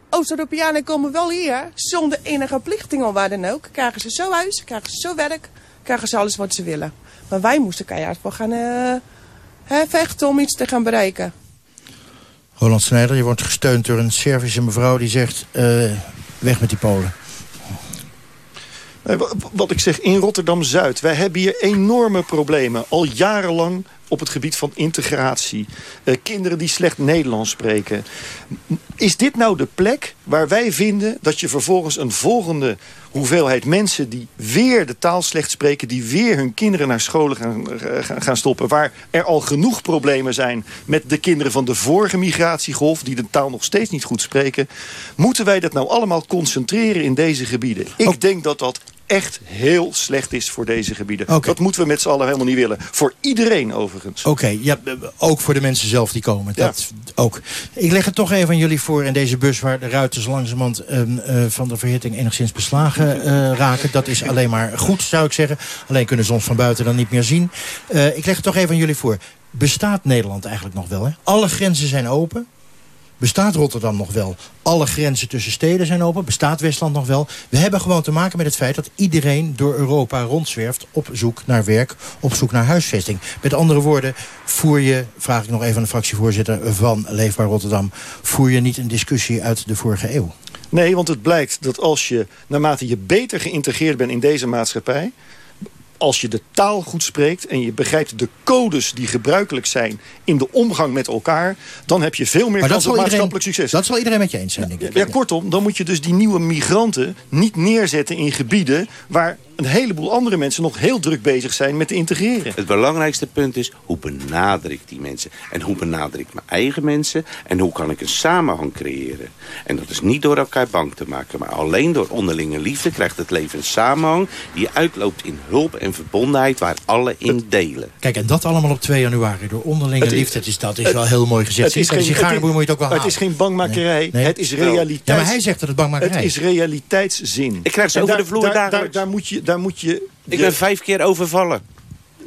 Oost-Europeanen komen wel hier zonder enige plichting of waar dan ook. Krijgen ze zo huis, krijgen ze zo werk, krijgen ze alles wat ze willen. Maar wij moesten keihard voor gaan eh, hè, vechten om iets te gaan bereiken. Roland Snijder, je wordt gesteund door een Servische mevrouw die zegt... eh, weg met die Polen. Wat ik zeg, in Rotterdam-Zuid, wij hebben hier enorme problemen. Al jarenlang op het gebied van integratie. Eh, kinderen die slecht Nederlands spreken. Is dit nou de plek waar wij vinden dat je vervolgens een volgende hoeveelheid mensen... die weer de taal slecht spreken, die weer hun kinderen naar scholen gaan, eh, gaan- gaan stoppen... waar er al genoeg problemen zijn met de kinderen van de vorige migratiegolf... die de taal nog steeds niet goed spreken... moeten wij dat nou allemaal concentreren in deze gebieden? Ik denk dat dat echt heel slecht is voor deze gebieden. Oké. Dat moeten we met z'n allen helemaal niet willen. Voor iedereen overigens. Oké, ja, ook voor de mensen zelf die komen. Dat ook. Ik leg het toch even aan jullie voor in deze bus... waar de ruiten zo langzamerhand eh, van de verhitting enigszins beslagen eh, raken. Dat is alleen maar goed, zou ik zeggen. Alleen kunnen ze ons van buiten dan niet meer zien. Eh, ik leg het toch even aan jullie voor. Bestaat Nederland eigenlijk nog wel? Hè? Alle grenzen zijn open. Bestaat Rotterdam nog wel? Alle grenzen tussen steden zijn open. Bestaat Westland nog wel? We hebben gewoon te maken met het feit dat iedereen door Europa rondzwerft... op zoek naar werk, op zoek naar huisvesting. Met andere woorden, voer je, vraag ik nog even aan de fractievoorzitter van Leefbaar Rotterdam... voer je niet een discussie uit de vorige eeuw? Nee, want het blijkt dat als je, naarmate je beter geïntegreerd bent in deze maatschappij... als je de taal goed spreekt en je begrijpt de codes die gebruikelijk zijn... in de omgang met elkaar, dan heb je veel meer Maar kans op maatschappelijk succes. Dat zal iedereen met je eens zijn, denk ik. Ja, kortom, dan moet je dus die nieuwe migranten niet neerzetten in gebieden... waar een heleboel andere mensen nog heel druk bezig zijn met te integreren. Het belangrijkste punt is, hoe benader ik die mensen? En hoe benader ik mijn eigen mensen? En hoe kan ik een samenhang creëren? En dat is niet door elkaar bang te maken. Maar alleen door onderlinge liefde krijgt het leven een samenhang... die uitloopt in hulp en verbondenheid waar alle in delen. Kijk, en dat allemaal op 2 januari door onderlinge Het is- liefde. Dat is, dat is het- wel heel mooi gezegd. Het is, geen, sigarenboer moet je het ook wel het is geen bangmakerij, Nee. het is realiteit. Ja, maar hij zegt dat het bangmakerij Het is. is realiteitszin. Ik krijg ze En over daar- de vloer daar, daar, daar moet je, daar moet je Ik ben vijf keer overvallen.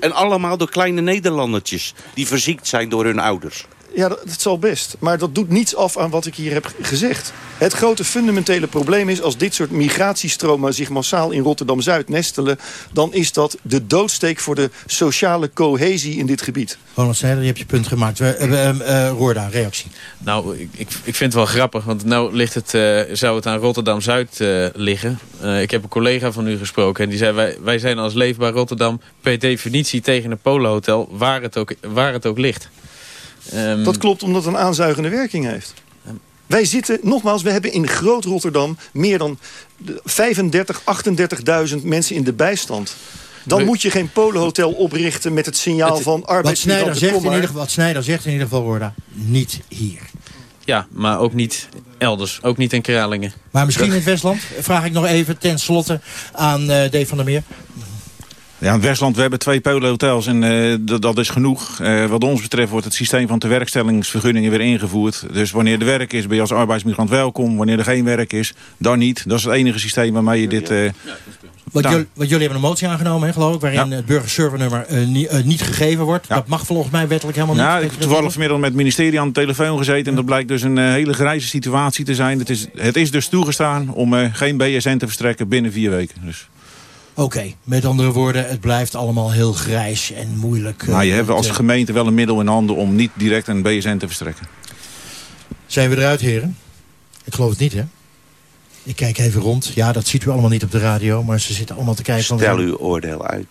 En allemaal door kleine Nederlandertjes die verziekt zijn door hun ouders. Ja, dat, dat zal best. Maar dat doet niets af aan wat ik hier heb gezegd. Het grote fundamentele probleem is... als dit soort migratiestromen zich massaal in Rotterdam-Zuid nestelen... dan is dat de doodsteek voor de sociale cohesie in dit gebied. Ronald je hebt je punt gemaakt. We, eh, eh, Roorda, reactie. Nou, ik, ik, ik vind het wel grappig, want nou ligt het, eh, zou het aan Rotterdam-Zuid eh, liggen. Eh, ik heb een collega van u gesproken en die zei... Wij, wij zijn als Leefbaar Rotterdam per definitie tegen een polenhotel... waar het ook, waar het ook ligt. Ehm, Dat klopt omdat het een aanzuigende werking heeft. Wij zitten, nogmaals, we hebben in Groot Rotterdam... meer dan de 35, 38.000 mensen in de bijstand. Dan We- moet je geen polenhotel oprichten met het signaal Het- van Wat Snijder, arbeidsmigranten. zegt in ieder geval, wat Snijder zegt in ieder geval, niet hier. Ja, maar ook niet elders. Ook niet in Kralingen. Maar misschien in het Westland? Vraag ik nog even ten slotte aan eh Dave van der Meer. Ja, in het Westland, we hebben twee polenhotels en eh, dat, dat is genoeg. Eh, wat ons betreft wordt het systeem van tewerkstellingsvergunningen weer ingevoerd. Dus wanneer er werk is, ben je als arbeidsmigrant welkom. Wanneer er geen werk is, dan niet. Dat is het enige systeem waarmee je dit... eh, Wat, Nou. jullie, wat jullie hebben een motie aangenomen, hè, geloof ik... waarin Ja. het burgerservernummer niet, niet gegeven wordt. Ja. Dat mag volgens mij wettelijk helemaal Ja, niet. ik Weet heb toevallig vanmiddag met het ministerie aan de telefoon gezeten. En dat blijkt dus een hele grijze situatie te zijn. Het is, het is dus toegestaan om eh, geen BSN te verstrekken binnen vier weken. Dus, Oké, met andere woorden, het blijft allemaal heel grijs en moeilijk. eh, maar je hebt als gemeente wel een middel in handen om niet direct een BSN te verstrekken. Zijn we eruit, heren? Ik geloof het niet, hè? Ik kijk even rond. Ja, dat ziet u allemaal niet op de radio, maar ze zitten allemaal te kijken. van- Stel uw oordeel uit.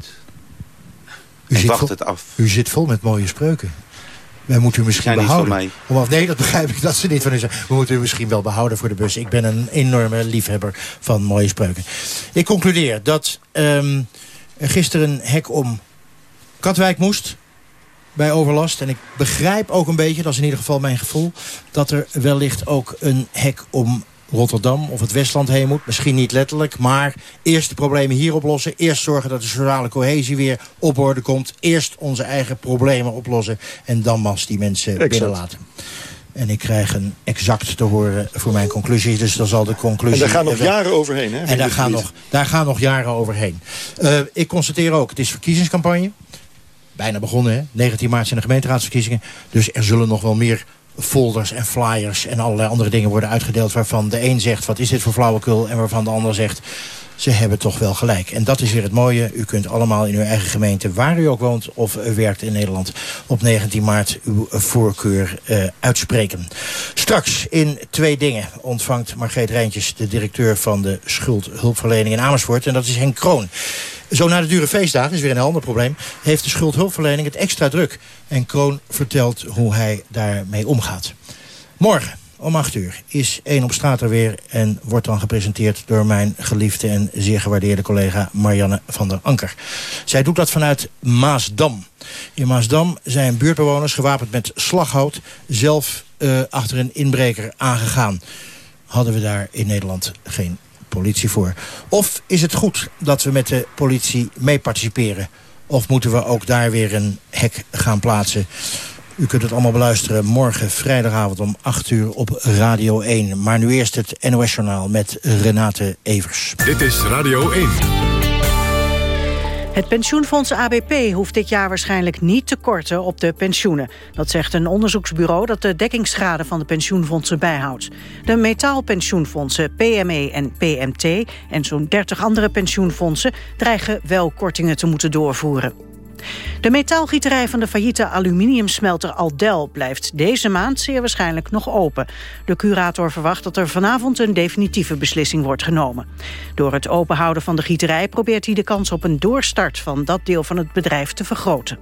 u En zit wacht vol, het af. U zit vol met mooie spreuken. Wij moeten u misschien behouden. mij. Of, nee, dat begrijp ik dat ze niet van u zijn. We moeten u misschien wel behouden voor de bus. Ik ben een enorme liefhebber van mooie spreuken. Ik concludeer dat er gisteren een hek om Katwijk moest bij overlast. En ik begrijp ook een beetje, dat is in ieder geval mijn gevoel... dat er wellicht ook een hek om Rotterdam of het Westland heen moet. Misschien niet letterlijk, maar eerst de problemen hier oplossen. Eerst zorgen dat de sociale cohesie weer op orde komt. Eerst onze eigen problemen oplossen. En dan pas die mensen Exact. binnenlaten. En ik krijg een exact te horen voor mijn conclusie. Dus dan zal de conclusie... En daar gaan nog eh, jaren overheen. Hè, en daar gaan, nog, daar gaan nog jaren overheen. Eh, ik constateer ook, het is verkiezingscampagne. Bijna begonnen, hè? 19 maart zijn de gemeenteraadsverkiezingen. Dus er zullen nog wel meer folders en flyers en allerlei andere dingen worden uitgedeeld... waarvan de een zegt, wat is dit voor flauwekul? En waarvan de ander zegt, ze hebben toch wel gelijk. En dat is weer het mooie. U kunt allemaal in uw eigen gemeente, waar u ook woont of werkt in Nederland... op 19 maart uw voorkeur eh, uitspreken. Straks in Twee Dingen ontvangt Margreet Rijntjes... de directeur van de schuldhulpverlening in Amersfoort. En dat is Henk Kroon. Zo na de dure feestdagen, is weer een ander probleem... heeft de schuldhulpverlening het extra druk. En Kroon vertelt hoe hij daarmee omgaat. Morgen om 8 uur is 1 op straat er weer... en wordt dan gepresenteerd door mijn geliefde en zeer gewaardeerde collega Marianne van der Anker. Zij doet dat vanuit Maasdam. In Maasdam zijn buurtbewoners gewapend met slaghout... zelf eh, achter een inbreker aangegaan. Hadden we daar in Nederland geen politie voor. Of is het goed dat we met de politie mee participeren? Of moeten we ook daar weer een hek gaan plaatsen? U kunt het allemaal beluisteren morgen vrijdagavond om 8 uur op Radio 1. Maar nu eerst het NOS-journaal met Renate Evers. Dit is Radio 1. Het pensioenfonds ABP hoeft dit jaar waarschijnlijk niet te korten op de pensioenen. Dat zegt een onderzoeksbureau dat de dekkingsgraden van de pensioenfondsen bijhoudt. De metaalpensioenfondsen PME en PMT en zo'n 30 andere pensioenfondsen dreigen wel kortingen te moeten doorvoeren. De metaalgieterij van de failliete aluminiumsmelter Aldel blijft deze maand zeer waarschijnlijk nog open. De curator verwacht dat er vanavond een definitieve beslissing wordt genomen. Door het openhouden van de gieterij probeert hij de kans op een doorstart van dat deel van het bedrijf te vergroten.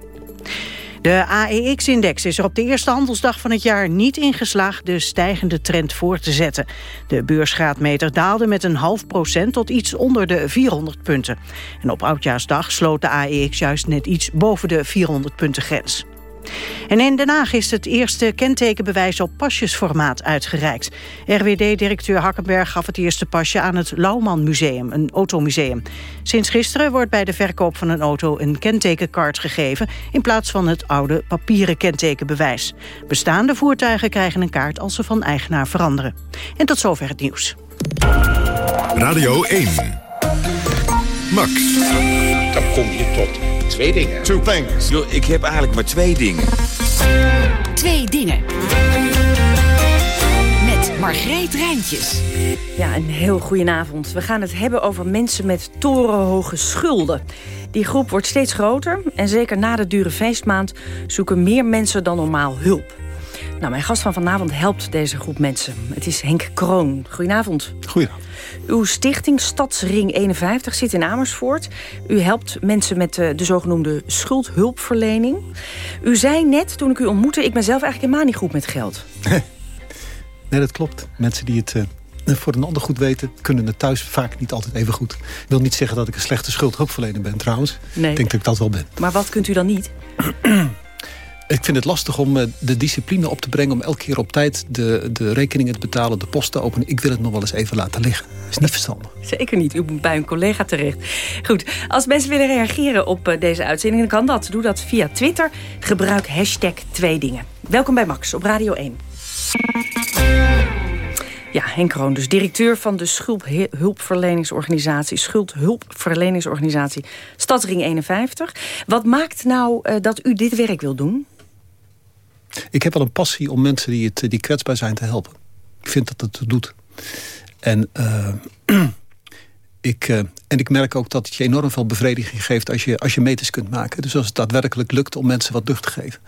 De AEX-index is er op de eerste handelsdag van het jaar niet ingeslaagd de stijgende trend voor te zetten. De beursgraadmeter daalde met een half procent tot iets onder de 400 punten. En op Oudjaarsdag sloot de AEX juist net iets boven de 400 punten grens. En in Den Haag is het eerste kentekenbewijs op pasjesformaat uitgereikt. RWD-directeur Hakkenberg gaf het eerste pasje aan het Lauwman Museum, een automuseum. Sinds gisteren wordt bij de verkoop van een auto een kentekenkaart gegeven... in plaats van het oude papieren kentekenbewijs. Bestaande voertuigen krijgen een kaart als ze van eigenaar veranderen. En tot zover het nieuws. Radio 1. Max. Dan kom je tot twee dingen. Two things. Yo, ik heb eigenlijk maar twee dingen. Twee dingen. Met Margreet Rijntjes. Ja, een heel goedenavond. We gaan het hebben over mensen met torenhoge schulden. Die groep wordt steeds groter en zeker na de dure feestmaand... zoeken meer mensen dan normaal hulp. Nou, mijn gast van vanavond helpt deze groep mensen. Het is Henk Kroon. Goedenavond. Goedenavond. Uw stichting Stadsring 51 zit in Amersfoort. U helpt mensen met de, de zogenoemde schuldhulpverlening. U zei net, toen ik u ontmoette... ik ben zelf eigenlijk helemaal niet goed met geld. nee, dat klopt. Mensen die het uh, voor een ander goed weten... kunnen het thuis vaak niet altijd even goed. Ik wil niet zeggen dat ik een slechte schuldhulpverlener ben trouwens. Nee. Ik denk dat ik dat wel ben. Maar wat kunt u dan niet? Ik vind het lastig om uh, de discipline op te brengen... om elke keer op tijd de, de rekeningen te betalen, de post te openen. Ik wil het nog wel eens even laten liggen. Dat is niet verstandig. Zeker niet. U moet bij een collega terecht. Goed, als mensen willen reageren op uh, deze uitzending... dan kan dat. Doe dat via Twitter. Gebruik hashtag twee dingen. Welkom bij Max op Radio 1. Ja, Henk Kroon, dus directeur van de schuldhulpverleningsorganisatie... schuldhulpverleningsorganisatie Stadsring 51. Wat maakt nou uh, dat u dit werk wil doen? Ik heb wel een passie om mensen die, het, die kwetsbaar zijn te helpen. Ik vind dat het doet. En, uh, ik, uh, en ik merk ook dat het je enorm veel bevrediging geeft... als je, als je meters kunt maken. Dus als het daadwerkelijk lukt om mensen wat lucht te geven.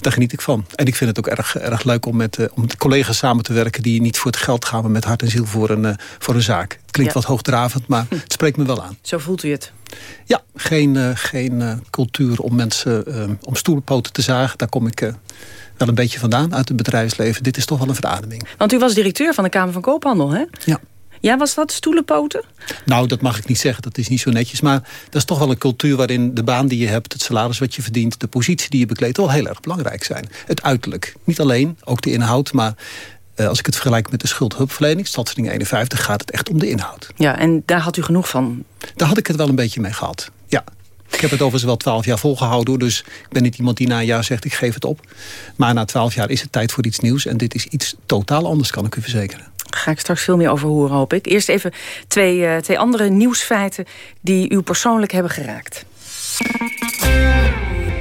Daar geniet ik van. En ik vind het ook erg, erg leuk om met, uh, om met collega's samen te werken... die niet voor het geld gaan, maar met hart en ziel voor een, voor een zaak. Het klinkt ja. wat hoogdravend, maar het spreekt me wel aan. Zo voelt u het? Ja, geen, uh, geen cultuur om mensen om stoelpoten te zagen. Daar kom ik wel een beetje vandaan uit het bedrijfsleven. Dit is toch wel een verademing. Want u was directeur van de Kamer van Koophandel, hè? Ja. Ja, was dat stoelenpoten? Nou, dat mag ik niet zeggen. Dat is niet zo netjes. Maar dat is toch wel een cultuur waarin de baan die je hebt... het salaris wat je verdient, de positie die je bekleedt... wel heel erg belangrijk zijn. Het uiterlijk. Niet alleen, ook de inhoud. Maar als ik het vergelijk met de schuldhulpverlening... Stadsring 51, gaat het echt om de inhoud. Ja, en daar had u genoeg van? Daar had ik het wel een beetje mee gehad, ja. Ik heb het overigens wel twaalf jaar volgehouden. Dus ik ben niet iemand die na een jaar zegt ik geef het op. Maar na twaalf jaar is het tijd voor iets nieuws. En dit is iets totaal anders, kan ik u verzekeren. Daar ga ik straks veel meer over horen, hoop ik. Eerst even twee, uh, twee andere nieuwsfeiten die u persoonlijk hebben geraakt.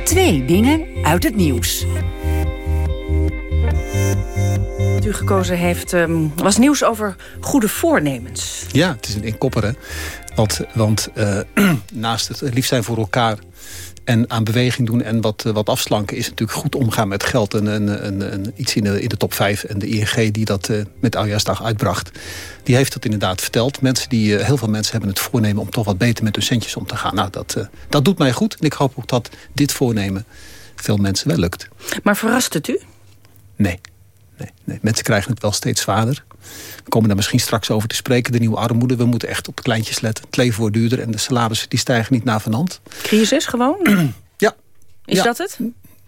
Twee dingen uit het nieuws. Wat u gekozen heeft, um, was nieuws over goede voornemens. Ja, het is een inkopper, hè. Want, want uh, naast het lief zijn voor elkaar en aan beweging doen en wat, wat afslanken... is natuurlijk goed omgaan met geld. En, en, en, en iets in de, in de top 5 en de ING die dat uh, met Oudjaarsdag uitbracht... die heeft dat inderdaad verteld. Mensen die, uh, heel veel mensen hebben het voornemen om toch wat beter met hun centjes om te gaan. Nou, dat, uh, dat doet mij goed. En ik hoop ook dat dit voornemen veel mensen wel lukt. Maar verrast het u? Nee. Nee, nee. Mensen krijgen het wel steeds zwaarder. We komen daar misschien straks over te spreken. De nieuwe armoede. We moeten echt op de kleintjes letten. Het leven wordt duurder en de salarissen die stijgen niet naar van hand. Crisis gewoon? ja. Is ja. dat het?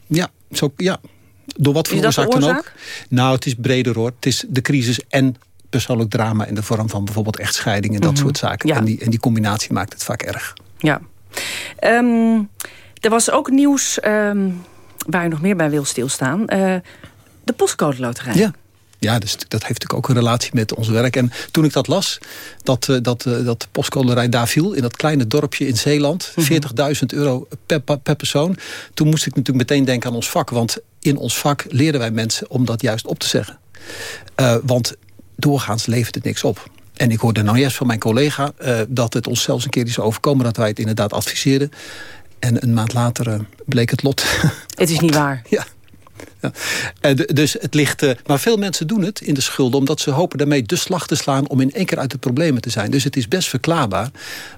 Ja, zo, ja. Door wat voor oorzaak dan ook? Nou, het is breder hoor. Het is de crisis en persoonlijk drama in de vorm van bijvoorbeeld echtscheiding en dat Mhm. soort zaken. Ja. En, die, en die combinatie maakt het vaak erg. Ja. Ehm, er was ook nieuws ehm, waar u nog meer bij wil stilstaan. Eh, de postcode loterij. Ja. Ja, dus dat heeft natuurlijk ook een relatie met ons werk. En toen ik dat las, dat, eh, dat, eh, dat de postcoderij daar viel... in dat kleine dorpje in Zeeland, 40.000 euro per, persoon... toen moest ik natuurlijk meteen denken aan ons vak. Want in ons vak leren wij mensen om dat juist op te zeggen. Eh, want doorgaans levert het niks op. En ik hoorde nou juist van mijn collega... dat het ons zelfs een keer is overkomen... dat wij het inderdaad adviseerden. En een maand later bleek het lot... Het is niet waar. Ja. Ja. D- dus het ligt, eh, maar veel mensen doen het in de schulden... omdat ze hopen daarmee de slag te slaan... om in één keer uit de problemen te zijn. Dus het is best verklaarbaar.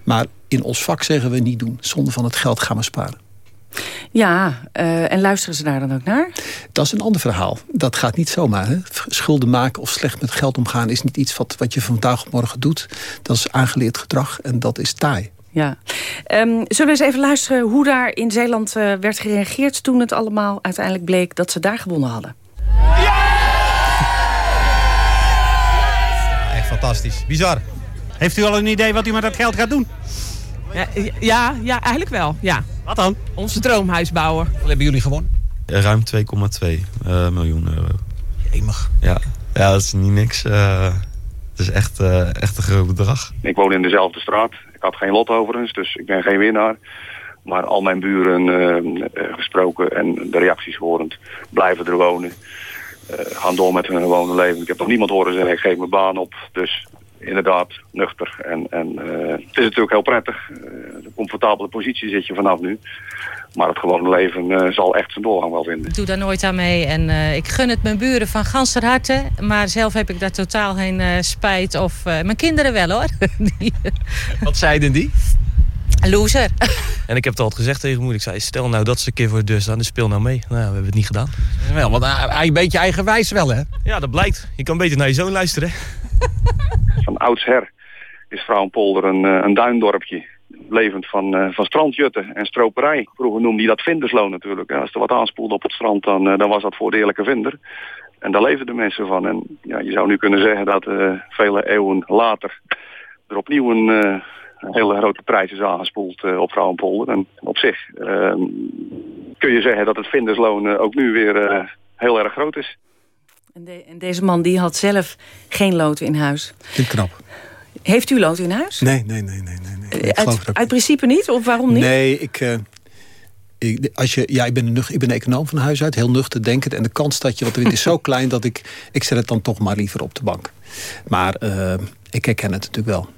Maar in ons vak zeggen we niet doen. Zonder van het geld gaan we sparen. Ja, eh, en luisteren ze daar dan ook naar? Dat is een ander verhaal. Dat gaat niet zomaar. Hè? Schulden maken of slecht met geld omgaan... is niet iets wat, wat je van vandaag op morgen doet. Dat is aangeleerd gedrag en dat is taai. Ja. Ehm, zullen we eens even luisteren hoe daar in Zeeland eh, werd gereageerd... toen het allemaal uiteindelijk bleek dat ze daar gewonnen hadden? Echt fantastisch. Bizar. Heeft u al een idee wat u met dat geld gaat doen? Ja, ja, ja, eigenlijk wel. Ja. Wat dan? Onze droomhuis bouwen. Wat hebben jullie gewonnen? Ruim 2,2 eh, miljoen euro. Jemig. Ja. ja, dat is niet niks. eh, het is echt, eh, echt een groot bedrag. Ik woon in dezelfde straat. Ik had geen lot overigens, dus ik ben geen winnaar. Maar al mijn buren eh, eh, gesproken en de reacties horend blijven er wonen. Eh, gaan door met hun gewone leven. Ik heb nog niemand horen zeggen, ik geef mijn baan op. Dus inderdaad, nuchter. En, en het is natuurlijk heel prettig. Een comfortabele positie zit je vanaf nu. Maar het gewone leven eh, zal echt zijn doorgang wel vinden. Ik doe daar nooit aan mee en eh, ik gun het mijn buren van ganser harte. Maar zelf heb ik daar totaal geen eh, spijt of... eh, mijn kinderen wel hoor. Die- Wat zeiden die? Loser. En ik heb het altijd gezegd tegen mijn moeder. Ik zei, stel nou dat ze een keer voor de deur staan, dus speel nou mee. Nou, we hebben het niet gedaan. Wel, want een beetje eigenwijs wel, hè? Ja, dat blijkt. Je kan beter naar je zoon luisteren. Van oudsher is Vrouwenpolder een, een duindorpje. Levend van, eh, van strandjutten en stroperij. Vroeger noemde hij dat vindersloon natuurlijk. Ja, als er wat aanspoelde op het strand, dan, eh, dan was dat voor de eerlijke vinder. En daar leefden de mensen van. En ja, je zou nu kunnen zeggen dat eh, vele eeuwen later er opnieuw een, eh, hele grote prijs is aangespoeld eh, op Vrouwenpolder. En op zich eh, kun je zeggen dat het vindersloon ook nu weer eh, heel erg groot is. En, de- en deze man die had zelf geen loten in huis. Knap. Heeft u loten in huis? Nee, nee, nee, nee. nee, nee. Uit, principe niet? Of waarom niet? Nee, ik, eh, ik, als je, ja, ik, ben een, ik ben een econoom van huis uit, heel nuchter denkend. En de kans dat je, want de wind is zo klein dat ik, ik zet het dan toch maar liever op de bank. Maar eh, ik herken het natuurlijk wel.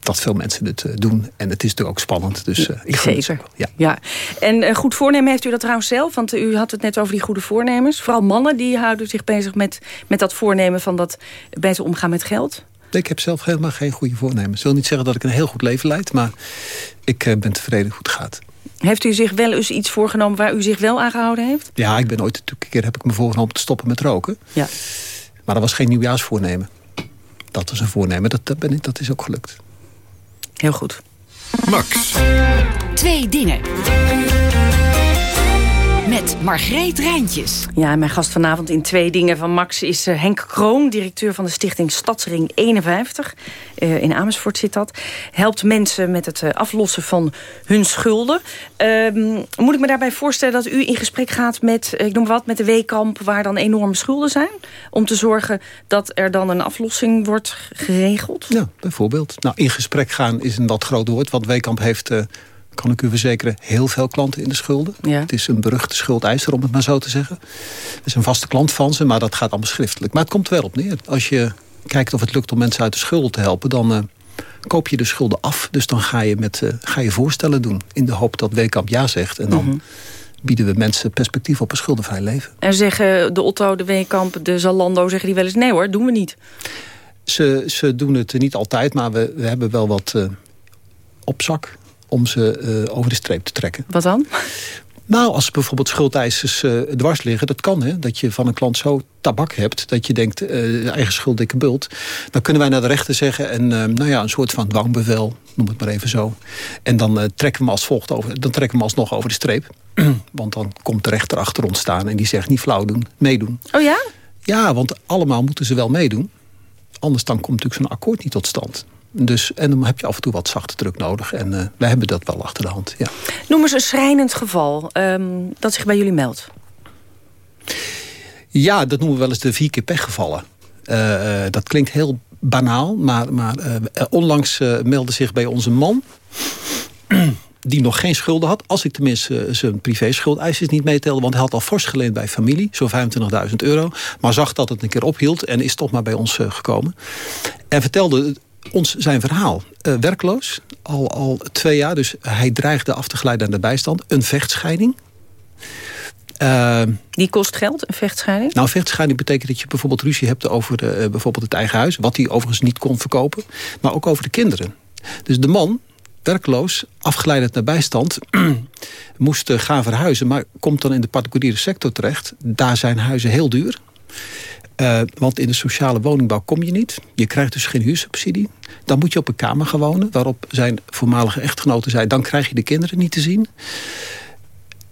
Dat veel mensen het eh, doen. En het is natuurlijk ook spannend. Dus eh, ik Zeker. Ja. Ja. En goed voornemen heeft u dat trouwens zelf? Want u had het net over die goede voornemens. Vooral mannen die houden zich bezig met, met dat voornemen van dat beter omgaan met geld. Ik heb zelf helemaal geen goede voornemens. Ik wil niet zeggen dat ik een heel goed leven leid. Maar ik eh, ben tevreden hoe het gaat. Heeft u zich wel eens iets voorgenomen waar u zich wel aan gehouden heeft? Ja, ik ben ooit natuurlijk een keer heb ik me voorgenomen te stoppen met roken. Ja. Maar dat was geen nieuwjaarsvoornemen. Dat was een voornemen. Dat, dat, ben ik, dat is ook gelukt. Heel goed. Max. Twee dingen. Met Margreet Rijntjes. Ja, mijn gast vanavond in Twee Dingen van Max is eh, Henk Kroon... directeur van de stichting Stadsring 51. Eh, in Amersfoort zit dat. Helpt mensen met het eh, aflossen van hun schulden. Ehm, moet ik me daarbij voorstellen dat u in gesprek gaat met... ik noem wat, met de Weekamp waar dan enorme schulden zijn? Om te zorgen dat er dan een aflossing wordt geregeld? Ja, bijvoorbeeld. Nou, in gesprek gaan is een wat groot woord. Want Weekamp heeft, eh, kan ik u verzekeren, heel veel klanten in de schulden. Ja. Het is een beruchte schuldeiser, om het maar zo te zeggen. Het is een vaste klant van ze, maar dat gaat allemaal schriftelijk. Maar het komt er wel op neer. Als je kijkt of het lukt om mensen uit de schulden te helpen... dan eh, koop je de schulden af. Dus dan ga je, met, eh, ga je voorstellen doen. In de hoop dat Weekamp ja zegt. En dan Mhm. bieden we mensen perspectief op een schuldenvrij leven. En zeggen de Otto, de Weekamp, de Zalando... zeggen die wel eens nee hoor, doen we niet. Ze, ze doen het niet altijd, maar we, we hebben wel wat eh, op zak om ze eh, over de streep te trekken. Wat dan? Nou, als bijvoorbeeld schuldeisers eh, dwars liggen, dat kan hè. Dat je van een klant zo tabak hebt, dat je denkt, eh, eigen schuld, dikke bult. Dan kunnen wij naar de rechter zeggen en nou ja, een soort van dwangbevel, noem het maar even zo. En dan trekken we hem als volgt over, dan trekken we hem alsnog over de streep. Want dan komt de rechter achter ons staan en die zegt niet flauw doen, meedoen. Oh ja? Ja, want allemaal moeten ze wel meedoen. Anders dan komt natuurlijk zo'n akkoord niet tot stand. Dus, en dan heb je af en toe wat zachte druk nodig. En uh, wij hebben dat wel achter de hand, ja. Noem eens een schrijnend geval um, dat zich bij jullie meldt. Ja, dat noemen we wel eens de vier keer pechgevallen. Uh, dat klinkt heel banaal, maar, maar uh, onlangs meldde zich bij onze man... die nog geen schulden had. Als ik tenminste zijn privé-schuldeisers niet meetelde. Want hij had al fors geleend bij familie. Zo'n 25.000 euro. Maar zag dat het een keer ophield. En is toch maar bij ons gekomen. En vertelde ons zijn verhaal. Uh, werkloos, al, al twee jaar. Dus hij dreigde af te glijden aan de bijstand. Een vechtscheiding. Uh, Die kost geld, een vechtscheiding? Nou, een vechtscheiding betekent dat je bijvoorbeeld ruzie hebt over de, uh, bijvoorbeeld het eigen huis. Wat hij overigens niet kon verkopen. Maar ook over de kinderen. Dus de man, werkloos, afgeleid naar bijstand... moest gaan verhuizen, maar komt dan in de particuliere sector terecht. Daar zijn huizen heel duur. Uh, want in de sociale woningbouw kom je niet. Je krijgt dus geen huursubsidie. Dan moet je op een kamer gaan wonen. Waarop zijn voormalige echtgenoten zei... dan krijg je de kinderen niet te zien.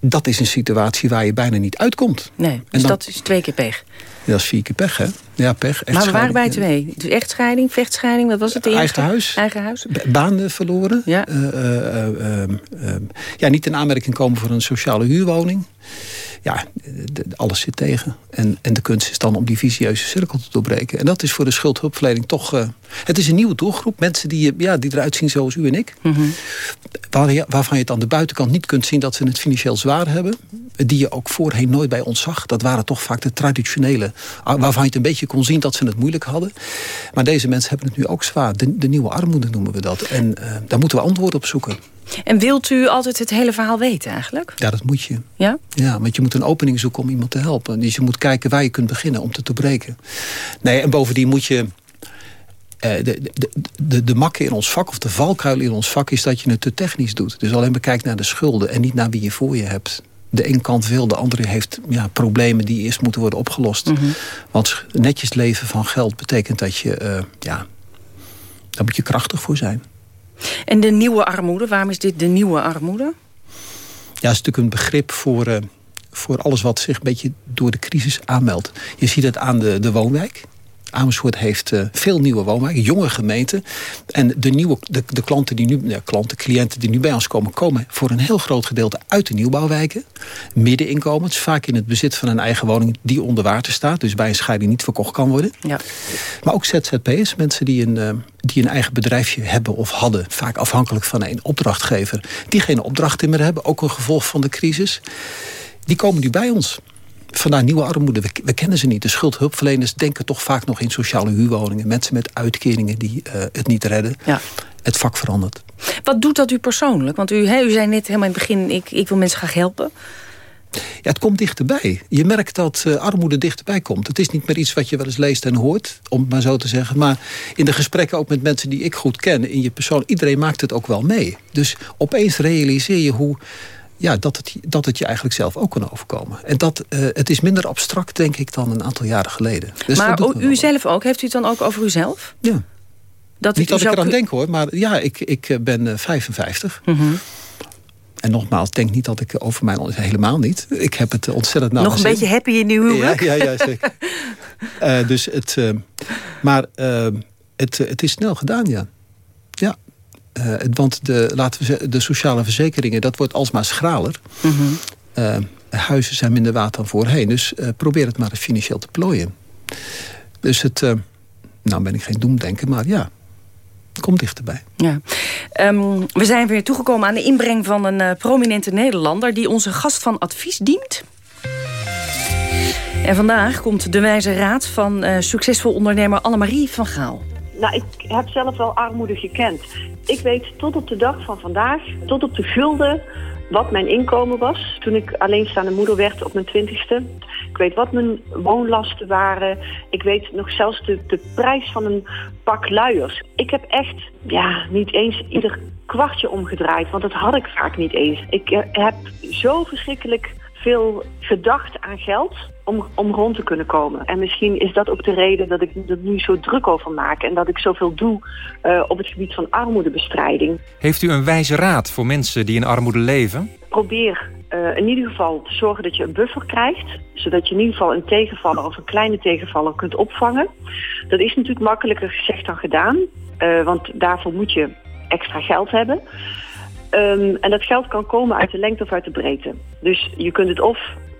Dat is een situatie waar je bijna niet uitkomt. Nee, dus dan, dat is twee keer pech. Dat is vier keer pech, hè? Ja, pech. Maar we waren bij twee. Dus echtscheiding, vechtscheiding, wat was het eerste? Eigen huis. Eigen huis. Baan verloren. Ja. Uh, uh, uh, ja, niet in aanmerking komen voor een sociale huurwoning ja, alles zit tegen. En, en de kunst is dan om die visieuze cirkel te doorbreken. En dat is voor de schuldhulpverlening toch... Uh, het is een nieuwe doelgroep. Mensen die, ja, die eruit zien zoals u en ik. Mm -hmm. waar waarvan je het aan de buitenkant niet kunt zien... dat ze het financieel zwaar hebben. Die je ook voorheen nooit bij ons zag. Dat waren toch vaak de traditionele... waarvan je het een beetje kon zien dat ze het moeilijk hadden. Maar deze mensen hebben het nu ook zwaar. De, de nieuwe armoede noemen we dat. En uh, daar moeten we antwoord op zoeken. En wilt u altijd het hele verhaal weten eigenlijk? Ja, dat moet je. Ja? Ja, want je moet een opening zoeken om iemand te helpen. Dus je moet kijken waar je kunt beginnen om te breken. Nee, en bovendien moet je... De, de, de, de makken in ons vak, of de valkuil in ons vak... is dat je het te technisch doet. Dus alleen maar kijkt naar de schulden en niet naar wie je voor je hebt. De een kant wil, de andere heeft ja, problemen die eerst moeten worden opgelost. Mm -hmm. Want netjes leven van geld betekent dat je... Uh, ja, daar moet je krachtig voor zijn. En de nieuwe armoede, waarom is dit de nieuwe armoede? Ja, is natuurlijk een begrip voor, uh, voor alles wat zich een beetje door de crisis aanmeldt. Je ziet het aan de, de woonwijk. Amersfoort heeft uh, veel nieuwe woonwijken, jonge gemeenten. En de, nieuwe, de, de klanten die nu, ja, klanten, cliënten die nu bij ons komen... komen voor een heel groot gedeelte uit de nieuwbouwwijken. Middeninkomens, vaak in het bezit van een eigen woning die onder water staat. Dus bij een scheiding niet verkocht kan worden. Ja. Maar ook ZZP'ers, mensen die een, uh, die een eigen bedrijfje hebben of hadden. Vaak afhankelijk van een opdrachtgever. Die geen opdracht meer hebben, ook een gevolg van de crisis. Die komen nu bij ons. Vandaar nieuwe armoede. We, we, kennen ze niet. De schuldhulpverleners denken toch vaak nog in sociale huurwoningen. Mensen met uitkeringen die uh, het niet redden. Ja. Het vak verandert. Wat doet dat u persoonlijk? Want u, he, u zei net helemaal in het begin... Ik, ik wil mensen graag helpen. Ja, het komt dichterbij. Je merkt dat uh, armoede dichterbij komt. Het is niet meer iets wat je wel eens leest en hoort, om het maar zo te zeggen. Maar in de gesprekken ook met mensen die ik goed ken, in je persoon, iedereen maakt het ook wel mee. Dus opeens realiseer je hoe ja, dat, het, dat het je eigenlijk zelf ook kan overkomen. En dat, uh, het is minder abstract, denk ik, dan een aantal jaren geleden. Dus maar u zelf ook? Heeft u het dan ook over uzelf? Ja. Dat Niet dat ik eraan denk hoor, maar ja, ik, ik ben uh, 55. Mm -hmm. En nogmaals, denk niet dat ik over mijn... Helemaal niet. Ik heb het ontzettend nauw Nog een beetje happy in uw huwelijk? Ja, ja, ja zeker. uh, dus het... Uh, maar uh, het, het is snel gedaan. Ja. Uh, want de, laten we de sociale verzekeringen, dat wordt alsmaar schraler. Mm -hmm. uh, huizen zijn minder waard dan voorheen. Dus uh, probeer het maar eens financieel te plooien. Dus het, nou ben ik geen doemdenker, maar ja, komt dichterbij. Ja. Um, we zijn weer toegekomen aan de inbreng van een prominente Nederlander... die onze gast van advies dient. En vandaag komt de wijze raad van succesvol ondernemer Annemarie van Gaal. Nou, ik heb zelf wel armoede gekend. Ik weet tot op de dag van vandaag, tot op de gulden, wat mijn inkomen was. Toen ik alleenstaande moeder werd op mijn twintigste. Ik weet wat mijn woonlasten waren. Ik weet nog zelfs de, de prijs van een pak luiers. Ik heb echt, ja, niet eens ieder kwartje omgedraaid. Want dat had ik vaak niet eens. Ik uh, heb zo verschrikkelijk veel gedacht aan geld om, om rond te kunnen komen. En misschien is dat ook de reden dat ik er nu zo druk over maak... en dat ik zoveel doe uh, op het gebied van armoedebestrijding. Heeft u een wijze raad voor mensen die in armoede leven? Probeer eh, in ieder geval te zorgen dat je een buffer krijgt. Zodat je in ieder geval een tegenvaller of een kleine tegenvaller kunt opvangen. Dat is natuurlijk makkelijker gezegd dan gedaan. Uh, want daarvoor moet je extra geld hebben. Um, en dat geld kan komen uit de lengte of uit de breedte. Dus je kunt het of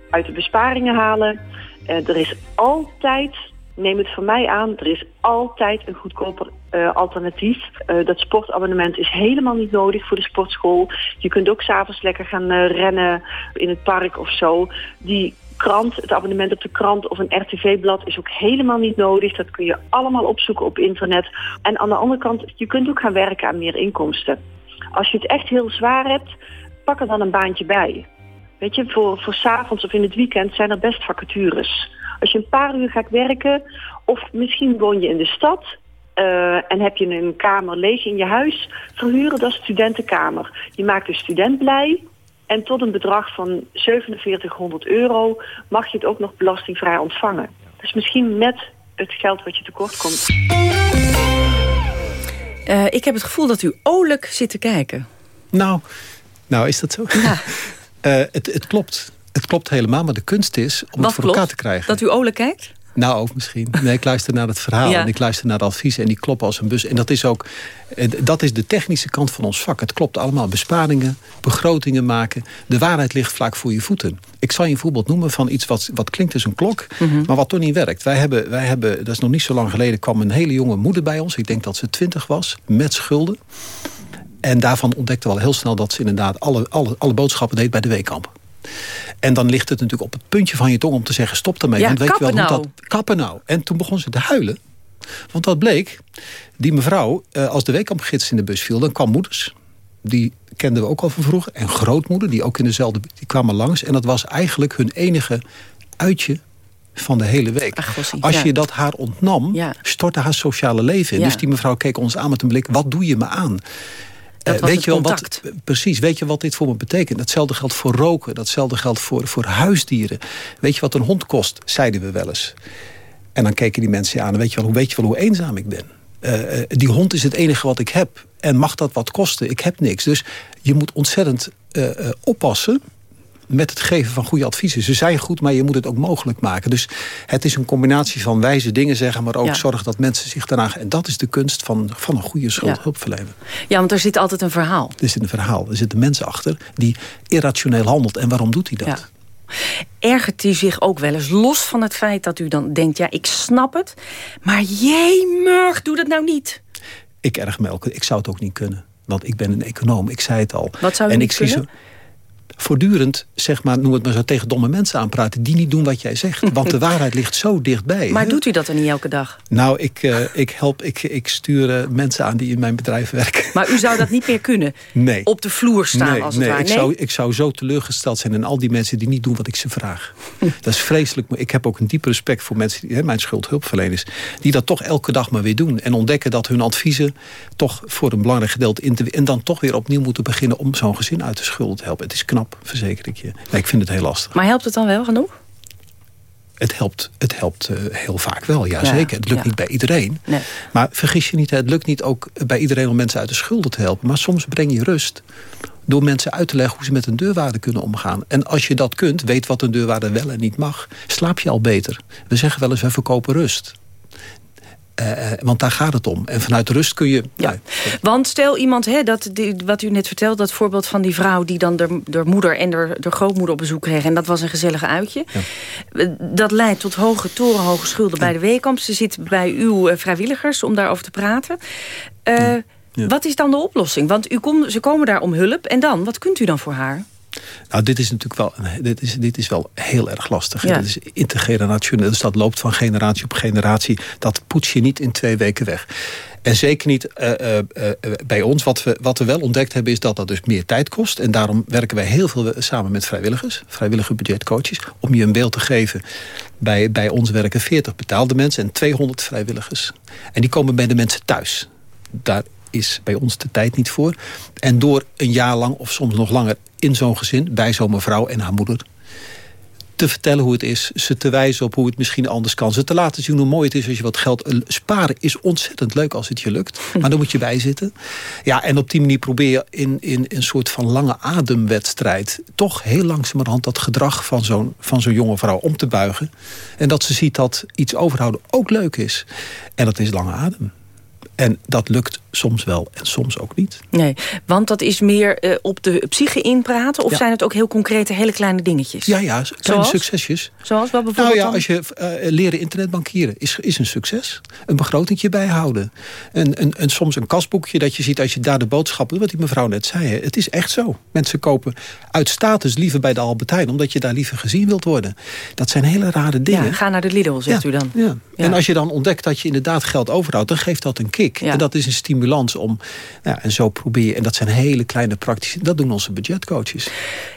uit de besparingen halen. Uh, er is altijd neem het van mij aan, er is altijd een goedkoper uh, alternatief. Uh, dat sportabonnement is helemaal niet nodig voor de sportschool. Je kunt ook s'avonds lekker gaan rennen in het park of zo. Die krant, het abonnement op de krant of een RTV-blad is ook helemaal niet nodig. Dat kun je allemaal opzoeken op internet. En aan de andere kant, je kunt ook gaan werken aan meer inkomsten. Als je het echt heel zwaar hebt, pak er dan een baantje bij. Weet je, voor, voor s'avonds of in het weekend zijn er best vacatures. Als je een paar uur gaat werken, of misschien woon je in de stad uh, en heb je een kamer leeg in je huis, verhuren dat studentenkamer. Je maakt de student blij en tot een bedrag van 4700 euro mag je het ook nog belastingvrij ontvangen. Dus misschien net het geld wat je tekort komt. Uh, ik heb het gevoel dat u oorlijk zit te kijken. Nou, nou is dat zo? Ja. uh, het, het klopt. Het klopt helemaal, maar de kunst is om Wat het voor klopt? elkaar te krijgen. Dat u Ole kijkt? Nou, ook misschien. Nee, ik luister naar het verhaal Ja. en ik luister naar de adviezen en die kloppen als een bus. En dat is ook, eh, dat is de technische kant van ons vak. Het klopt allemaal. Besparingen, begrotingen maken. De waarheid ligt vlak voor je voeten. Ik zal je een voorbeeld noemen van iets wat, wat klinkt als een klok, maar wat toch niet werkt. Wij hebben, wij hebben, dat is nog niet zo lang geleden, kwam een hele jonge moeder bij ons. Ik denk dat ze twintig was, met schulden. En daarvan ontdekten we al heel snel dat ze inderdaad alle, alle, alle boodschappen deed bij de weekamp. En dan ligt het natuurlijk op het puntje van je tong om te zeggen stop daarmee. Ja, want weet je wel hoe nou. dat kappen nou. En toen begon ze te huilen. Want wat bleek, die mevrouw, eh, als de weekampgids in de bus viel, dan kwam moeders. Die kenden we ook al van vroeger. En grootmoeder, die ook in dezelfde, die kwamen langs. En dat was eigenlijk hun enige uitje van de hele week. Als ja. je dat haar ontnam, stortte haar sociale leven in. Dus die mevrouw keek ons aan met een blik, wat doe je me aan? Dat Eh, was weet je wel contact. wat, precies, weet je wat dit voor me betekent? Datzelfde geldt voor roken, datzelfde geldt voor, voor huisdieren. Weet je wat een hond kost, zeiden we wel eens. En dan keken die mensen aan en weet je wel, hoe- weet je wel hoe eenzaam ik ben? Eh, eh, die hond is het enige wat ik heb. En mag dat wat kosten? Ik heb niks. Dus je moet ontzettend eh, eh, oppassen met het geven van goede adviezen. Ze zijn goed, maar je moet het ook mogelijk maken. Dus het is een combinatie van wijze dingen zeggen... maar ook Ja. zorgen dat mensen zich daarna... en dat is de kunst van, van een goede schuldhulpverlener. Ja, want er zit altijd een verhaal. Er zit een verhaal, er zit een mens achter... die irrationeel handelt. En waarom doet hij dat? Ja. Ergert u zich ook wel eens los van het feit dat u dan denkt... ja, ik snap het, maar jemig, doe dat nou niet. Ik erg me elke... Ik zou het ook niet kunnen. Want ik ben een econoom, ik zei het al. Wat zou u en ik zie kunnen? Zo, voortdurend, zeg maar, noem het maar zo... tegen domme mensen aanpraten die niet doen wat jij zegt. Want de waarheid ligt zo dichtbij. Maar hè? doet u dat dan niet elke dag? Nou, ik, eh, ik help, ik, ik stuur eh, mensen aan die in mijn bedrijf werken. Maar u zou dat niet meer kunnen? Nee. Op de vloer staan, nee, als het nee, ware? Ik, zou, ik zou zo teleurgesteld zijn in al die mensen die niet doen wat ik ze vraag. dat is vreselijk. Ik heb ook een diep respect voor mensen, die, hè, mijn schuldhulpverleners... die dat toch elke dag maar weer doen. En ontdekken dat hun adviezen toch voor een belangrijk gedeelte... In te, en dan toch weer opnieuw moeten beginnen om zo'n gezin uit de schulden te helpen. Het is knap, verzeker ik je. Nee, ik vind het heel lastig. Maar helpt het dan wel genoeg? Het helpt, het helpt eh, heel vaak wel, ja, Ja, zeker. Het lukt ja. niet bij iedereen. Nee. Maar vergis je niet, het lukt niet ook bij iedereen om mensen uit de schulden te helpen. Maar soms breng je rust door mensen uit te leggen hoe ze met een deurwaarde kunnen omgaan. En als je dat kunt, weet wat een deurwaarde wel en niet mag, slaap je al beter. We zeggen wel eens, we verkopen rust. Eh, eh, want daar gaat het om. En vanuit rust kun je... Ja. Want stel iemand, hè, dat, die, wat u net vertelde... dat voorbeeld van die vrouw die dan de, de moeder en de, de grootmoeder op bezoek kreeg... en dat was een gezellige uitje. Eh, Dat leidt tot hoge, torenhoge schulden bij de weekamp. Ze zit bij uw vrijwilligers om daarover te praten. Wat is dan de oplossing? Want u kom, ze komen daar om hulp. En dan, wat kunt u dan voor haar? Nou, dit is natuurlijk wel, dit is, dit is wel heel erg lastig. Ja. Dit is intergenerationeel, dus dat loopt van generatie op generatie. Dat poets je niet in twee weken weg. En zeker niet eh, eh, eh, bij ons. Wat we, wat we wel ontdekt hebben is dat dat dus meer tijd kost. En daarom werken wij heel veel samen met vrijwilligers. Vrijwillige budgetcoaches. Om je een beeld te geven. Bij, bij ons werken 40 betaalde mensen en 200 vrijwilligers. En die komen bij de mensen thuis. Daar is bij ons de tijd niet voor. En door een jaar lang of soms nog langer in zo'n gezin... bij zo'n mevrouw en haar moeder... te vertellen hoe het is. Ze te wijzen op hoe het misschien anders kan. Ze te laten zien hoe mooi het is als je wat geld... Sparen is ontzettend leuk als het je lukt. Maar dan moet je bijzitten. Ja, en op die manier probeer je in, in een soort van lange ademwedstrijd... toch heel langzamerhand dat gedrag van zo'n van zo'n jonge vrouw om te buigen. En dat ze ziet dat iets overhouden ook leuk is. En dat is lange adem. En dat lukt soms wel en soms ook niet. Nee, want dat is meer eh, op de psyche inpraten... of Ja. zijn het ook heel concrete, hele kleine dingetjes? Ja, ja, kleine Zoals? succesjes. Zoals wat Nou bijvoorbeeld ja, dan? als je eh, leren internetbankieren is, is een succes. Een begrotingje bijhouden. En, en, en soms een kasboekje dat je ziet als je daar de boodschappen... wat die mevrouw net zei, hè. het is echt zo. Mensen kopen uit status liever bij de Albertijn... omdat je daar liever gezien wilt worden. Dat zijn hele rare dingen. Ja, ga naar de Lidl, zegt Ja, u dan. Ja. En als je dan ontdekt dat je inderdaad geld overhoudt... dan geeft dat een kick. En dat is een stimulans om... Ja, en zo probeer je... en dat zijn hele kleine praktische... dat doen onze budgetcoaches.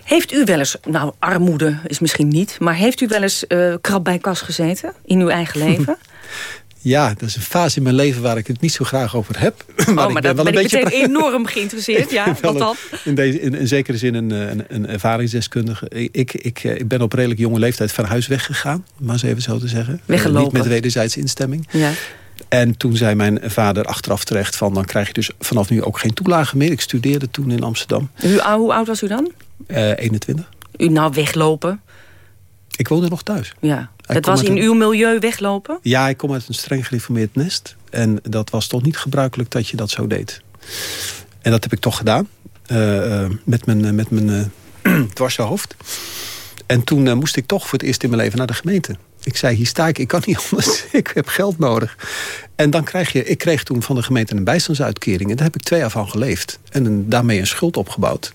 Heeft u wel eens, nou armoede is misschien niet... maar heeft u wel eens eh, krap bij kas gezeten in uw eigen leven? Ja, dat is een fase in mijn leven waar ik het niet zo graag over heb. oh, maar ik ben, wel een ik beetje meteen enorm geïnteresseerd. Ja, wel wat dan? In, deze, in, in zekere zin een, een, een ervaringsdeskundige. Ik, ik, eh, ik ben op redelijk jonge leeftijd van huis weggegaan. om Maar eens even zo te zeggen. Weggelopen. Eh, Niet met wederzijdse instemming. Ja. En toen zei mijn vader achteraf terecht van... dan krijg je dus vanaf nu ook geen toelage meer. Ik studeerde toen in Amsterdam. U, hoe oud was u dan? Eh 21. U nou weglopen? Ik woonde nog thuis. Ja. Kwam was in een- uw milieu weglopen? Ja, ik kom uit een streng gereformeerd nest. En dat was toch niet gebruikelijk dat je dat zo deed. En dat heb ik toch gedaan. eh, eh, met mijn, met mijn dwarse hoofd. En toen moest ik toch voor het eerst in mijn leven naar de gemeente. Ik zei, hier sta ik, ik kan niet anders. ik heb geld nodig. En dan krijg je, ik kreeg toen van de gemeente een bijstandsuitkering. En daar heb ik twee jaar van geleefd. En een, daarmee een schuld opgebouwd.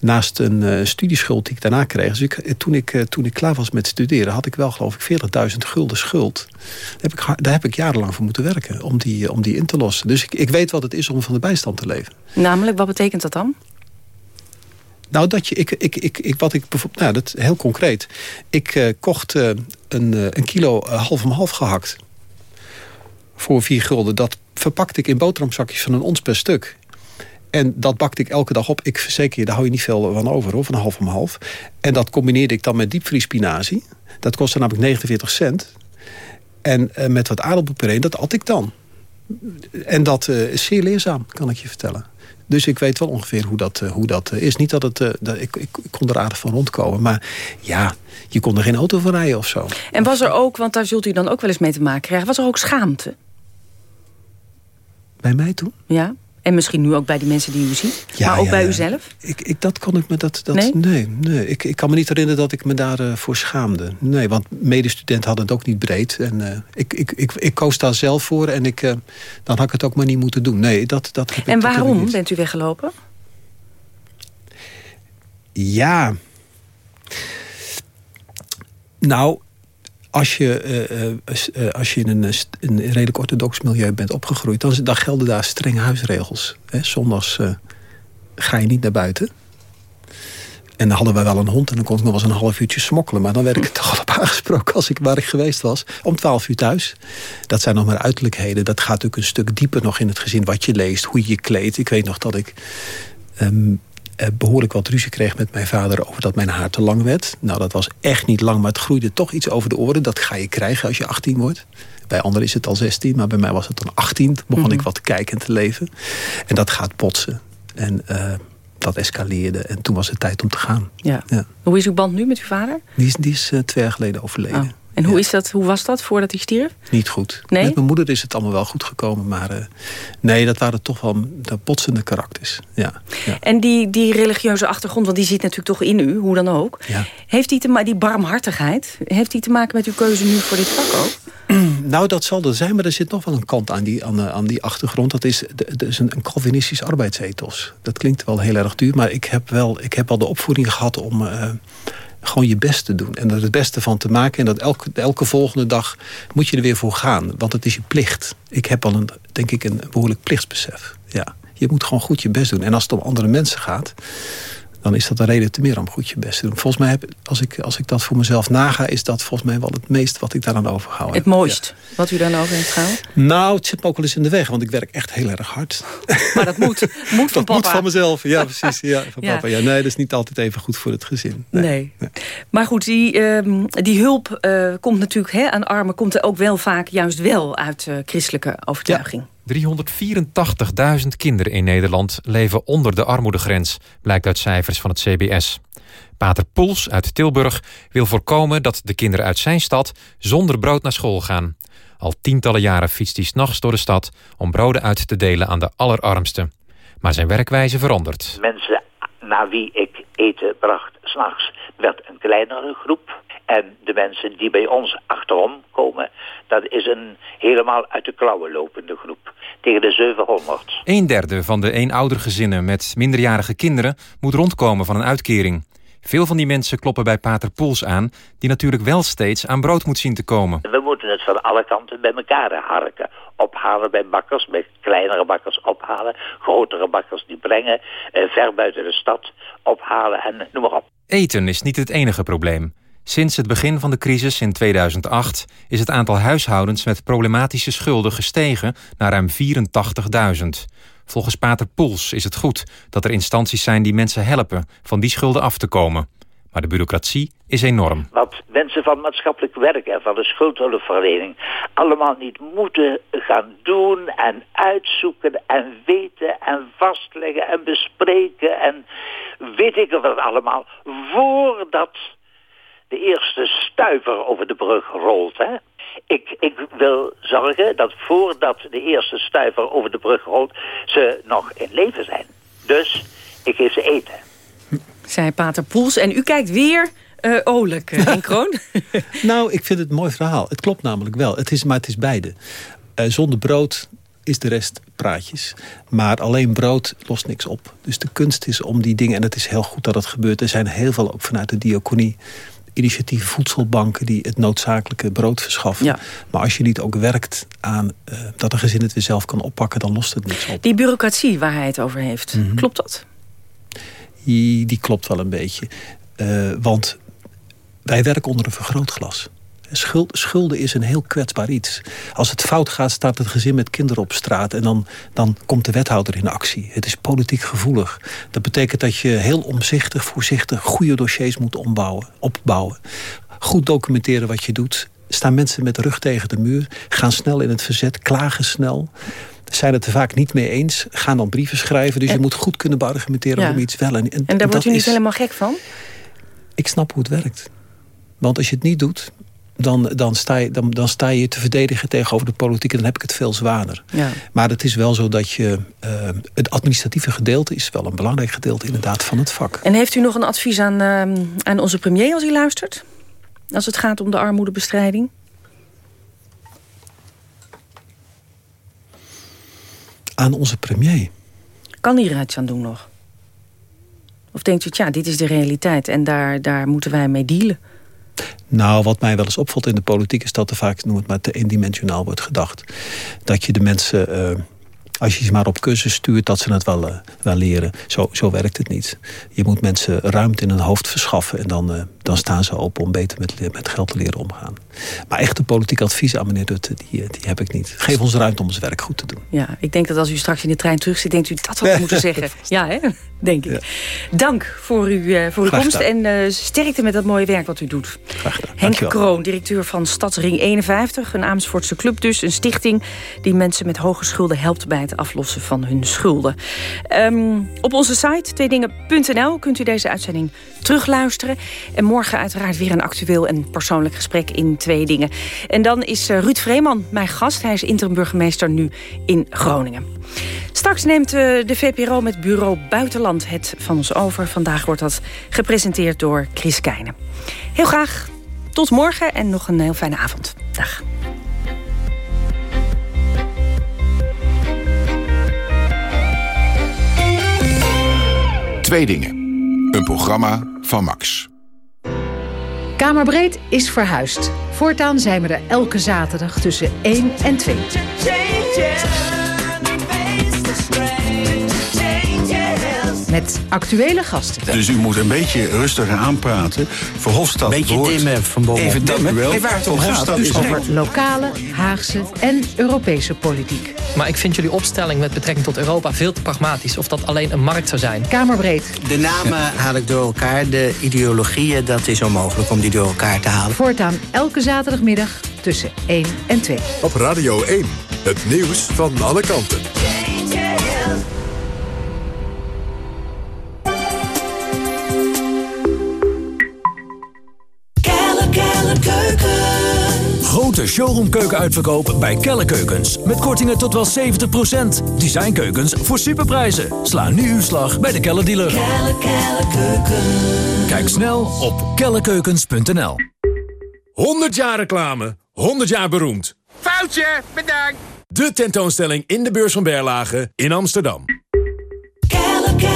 Naast een eh, studieschuld die ik daarna kreeg. Dus ik, eh, toen, ik, eh, toen ik klaar was met studeren... had ik wel geloof ik 40.000 gulden schuld. Daar heb, ik, daar heb ik jarenlang voor moeten werken. Om die, om die in te lossen. Dus ik, ik weet wat het is om van de bijstand te leven. Namelijk, wat betekent dat dan? Nou, dat je, ik, ik, ik, ik, wat ik bijvoorbeeld, nou, dat heel concreet. Ik kocht een, eh, een kilo eh, half om half gehakt. Voor vier gulden. Dat verpakte ik in boterhamzakjes van een ons per stuk. En dat bakte ik elke dag op. Ik verzeker je, daar hou je niet veel van over, hoor, van half om half. En dat combineerde ik dan met diepvriespinazie. Dat kostte namelijk 49 cent. En eh, met wat aardappelpuree, dat at ik dan. En dat is zeer leerzaam, kan ik je vertellen. Dus ik weet wel ongeveer hoe dat, eh, hoe dat eh, is. Niet dat het... eh, dat, ik, ik, ik kon er aardig van rondkomen. Maar ja, je kon er geen auto van rijden of zo. En was er ook, want daar zult u dan ook wel eens mee te maken krijgen... was er ook schaamte? Bij mij toen? Ja. En misschien nu ook bij die mensen die u ziet. Ja, maar ook ja, bij ja. uzelf? Ik, ik, dat kon ik me... Dat, dat, Nee? nee, nee, Ik, ik kan me niet herinneren dat ik me daarvoor voor schaamde. Nee, want medestudenten hadden het ook niet breed. En eh, ik, ik, ik, ik koos daar zelf voor. En ik, eh, dan had ik het ook maar niet moeten doen. Nee, dat, dat heb En ik waarom bent u weggelopen? Ja. Nou, als je, eh, eh, eh, als je in een, een redelijk orthodox milieu bent opgegroeid... dan, dan gelden daar strenge huisregels. Hè. Ga je niet naar buiten. En dan hadden wij wel een hond en dan kon ik nog wel eens een half uurtje smokkelen. Maar dan werd ik er toch al op aangesproken als ik waar ik geweest was. Om twaalf uur thuis. Dat zijn nog maar uiterlijkheden. Dat gaat natuurlijk een stuk dieper nog in het gezin. Wat je leest, hoe je je kleedt. Ik weet nog dat ik ehm, eh, behoorlijk wat ruzie kreeg met mijn vader... over dat mijn haar te lang werd. Nou, dat was echt niet lang, maar het groeide toch iets over de oren. Dat ga je krijgen als je 18 wordt. Bij anderen is het al 16, maar bij mij was het dan 18. Toen begon Mhm. ik wat te kijken en te leven. En dat gaat botsen. En eh, dat escaleerde. En toen was het tijd om te gaan. Ja. Ja. Hoe is uw band nu met uw vader? Die is, die is eh, twee jaar geleden overleden. Oh. En hoe, is dat, hoe was dat voordat hij stierf? Niet goed. Nee? Met mijn moeder is het allemaal wel goed gekomen. Maar eh, nee, dat waren toch wel de botsende karakters. Ja. ja. En die, die religieuze achtergrond, want die zit natuurlijk toch in u, hoe dan ook. Ja. Heeft die, te die barmhartigheid, heeft die te maken met uw keuze nu voor dit vak ook? Nou, dat zal er zijn, maar er zit nog wel een kant aan die, aan, eh, aan die achtergrond. Dat is, dat is een, een Calvinistisch arbeidsethos. Dat klinkt wel heel erg duur, maar ik heb wel, ik heb wel de opvoeding gehad om eh, gewoon je best te doen. En er het beste van te maken. En dat elke, elke volgende dag moet je er weer voor gaan. Want het is je plicht. Ik heb al een, denk ik, een behoorlijk plichtsbesef. Ja. Je moet gewoon goed je best doen. En als het om andere mensen gaat, dan is dat een reden te meer om goed je best te doen. Volgens mij, heb, als, ik, als ik dat voor mezelf naga... is dat volgens mij wel het meest wat ik daaraan overhoud. Het mooist wat u dan over heeft gehouden? Nou, het zit me ook wel eens in de weg, want ik werk echt heel erg hard. Maar dat moet, moet van dat moet papa. van mezelf, ja precies. Ja, van Ja. Papa. Ja, nee, dat is niet altijd even goed voor het gezin. Nee. Maar goed, die, ehm, die hulp eh, komt natuurlijk hè, aan armen... komt er ook wel vaak juist wel uit eh, christelijke overtuiging. 384.000 kinderen in Nederland leven onder de armoedegrens, blijkt uit cijfers van het CBS. Pater Poels uit Tilburg wil voorkomen dat de kinderen uit zijn stad zonder brood naar school gaan. Al tientallen jaren fietst hij s'nachts door de stad om broden uit te delen aan de allerarmsten. Maar zijn werkwijze verandert. mensen naar wie ik eten bracht s'nachts werd een kleinere groep. En de mensen die bij ons achterom komen, dat is een helemaal uit de klauwen lopende groep. Tegen de 700. Een derde van de eenoudergezinnen met minderjarige kinderen moet rondkomen van een uitkering. Veel van die mensen kloppen bij Pater Poels aan, die natuurlijk wel steeds aan brood moet zien te komen. We moeten het van alle kanten bij elkaar harken. Ophalen bij bakkers, bij kleinere bakkers ophalen. Grotere bakkers die brengen, eh, ver buiten de stad ophalen en noem maar op. Eten is niet het enige probleem. Sinds het begin van de crisis in 2008 is het aantal huishoudens met problematische schulden gestegen naar ruim 84.000. Volgens Pater Poels is het goed dat er instanties zijn die mensen helpen van die schulden af te komen. Maar de bureaucratie is enorm. Wat mensen van maatschappelijk werk en van de schuldhulpverlening allemaal niet moeten gaan doen en uitzoeken en weten en vastleggen en bespreken en weet ik wat allemaal, voordat de eerste stuiver over de brug rolt. Hè? Ik, ik wil zorgen dat voordat de eerste stuiver over de brug rolt, ze nog in leven zijn. Dus ik geef ze eten. Zei Pater Poels. En u kijkt weer eh olijk, eh, Henk Kroon. Nou, ik vind het een mooi verhaal. Het klopt namelijk wel. Het is, maar het is beide. Eh, zonder brood is de rest praatjes. Maar alleen brood lost niks op. Dus de kunst is om die dingen... en het is heel goed dat het gebeurt. Er zijn heel veel, ook vanuit de diaconie... initiatieven, voedselbanken die het noodzakelijke brood verschaffen. Maar als je niet ook werkt aan eh, dat een gezin het weer zelf kan oppakken... dan lost het niks op. Die bureaucratie waar hij het over heeft, Mhm. klopt dat? Die, die klopt wel een beetje. Eh, want wij werken onder een vergrootglas. Schuld, schulden is een heel kwetsbaar iets. Als het fout gaat, staat het gezin met kinderen op straat... en dan, dan komt de wethouder in actie. Het is politiek gevoelig. Dat betekent dat je heel omzichtig, voorzichtig... goede dossiers moet ombouwen, opbouwen. Goed documenteren wat je doet. Staan mensen met de rug tegen de muur. Gaan snel in het verzet, klagen snel zijn het er vaak niet mee eens, gaan dan brieven schrijven. Dus je moet goed kunnen beargumenteren Ja. waarom iets wel. En, En daar wordt u niet is- helemaal gek van? ik snap hoe het werkt. Want als je het niet doet, dan, dan, sta je, dan, dan sta je te verdedigen tegenover de politiek... en dan heb ik het veel zwaarder. Ja. Maar het is wel zo dat je... eh, het administratieve gedeelte is wel een belangrijk gedeelte inderdaad van het vak. En heeft u nog een advies aan, ehm, aan onze premier als hij luistert? Als het gaat om de armoedebestrijding? Aan onze premier. Kan hij er iets aan doen nog? Of denkt u, tja, dit is de realiteit en daar, daar moeten wij mee dealen? Nou, wat mij wel eens opvalt in de politiek... is dat er vaak, noem het maar, te eendimensionaal wordt gedacht. Dat je de mensen... eh, als je ze maar op cursus stuurt, dat ze het wel, eh, wel leren. Zo, zo werkt het niet. Je moet mensen ruimte in hun hoofd verschaffen... en dan, eh, dan staan ze open om beter met, met geld te leren omgaan. Maar echt een politiek advies aan meneer Rutte, die, eh, die heb ik niet. Geef ons ruimte om ons werk goed te doen. Ja, ik denk dat als u straks in de trein terug zit, denkt u dat had moeten zeggen. Ja, hè? denk ik. Dank voor, uw eh, voor uw Graag komst gedaan. en sterkte met dat mooie werk wat u doet. Henk Dankjewel. Kroon, directeur van Stadsring 51, een Amersfoortse club dus. Een stichting die mensen met hoge schulden helpt bij het aflossen van hun schulden. Ehm, op onze site tweedingen.nl kunt u deze uitzending terugluisteren. En morgen uiteraard weer een actueel en persoonlijk gesprek in Twee Dingen. En dan is eh, Ruud Vreeman mijn gast. Hij is interim-burgemeester nu in Groningen. Straks neemt eh, de VPRO met bureau Buitenland het van ons over. Vandaag wordt dat gepresenteerd door Chris Keijnen. Heel graag tot morgen en nog een heel fijne avond. Dag. Twee dingen. Een programma van Max. Kamerbreed is verhuisd. Voortaan zijn we er elke zaterdag tussen 1 en 2. Met actuele gasten. Dus u moet een beetje rustiger aanpraten. Verhofstadt Beetje behoort- dimmen, Van Bommel. Even dimmen. Dank u wel. Hey, waar het om gaat, dus Over lokale, Haagse en Europese politiek. Maar ik vind jullie opstelling met betrekking tot Europa veel te pragmatisch. Of dat alleen een markt zou zijn. Kamerbreed. De namen haal ik door elkaar. De ideologieën, dat is onmogelijk om die door elkaar te halen. Voortaan elke zaterdagmiddag tussen 1 en 2. Op Radio 1, het nieuws van alle kanten. Keuken. Grote showroomkeuken uitverkoop bij Kelle Keukens. Met kortingen tot wel 70%. Designkeukens voor superprijzen. Sla nu uw slag bij de Kelle dealer. Kelle, kelle keuken. Kijk snel op kellekeukens.nl 100 jaar reclame, 100 jaar beroemd. Foutje, bedankt. De tentoonstelling in de beurs van Berlage in Amsterdam.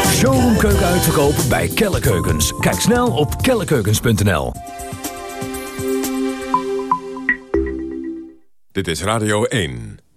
Showroomkeuken uitverkoop bij Kelle Keukens. Kijk snel op kellekeukens.nl Dit is Radio 1.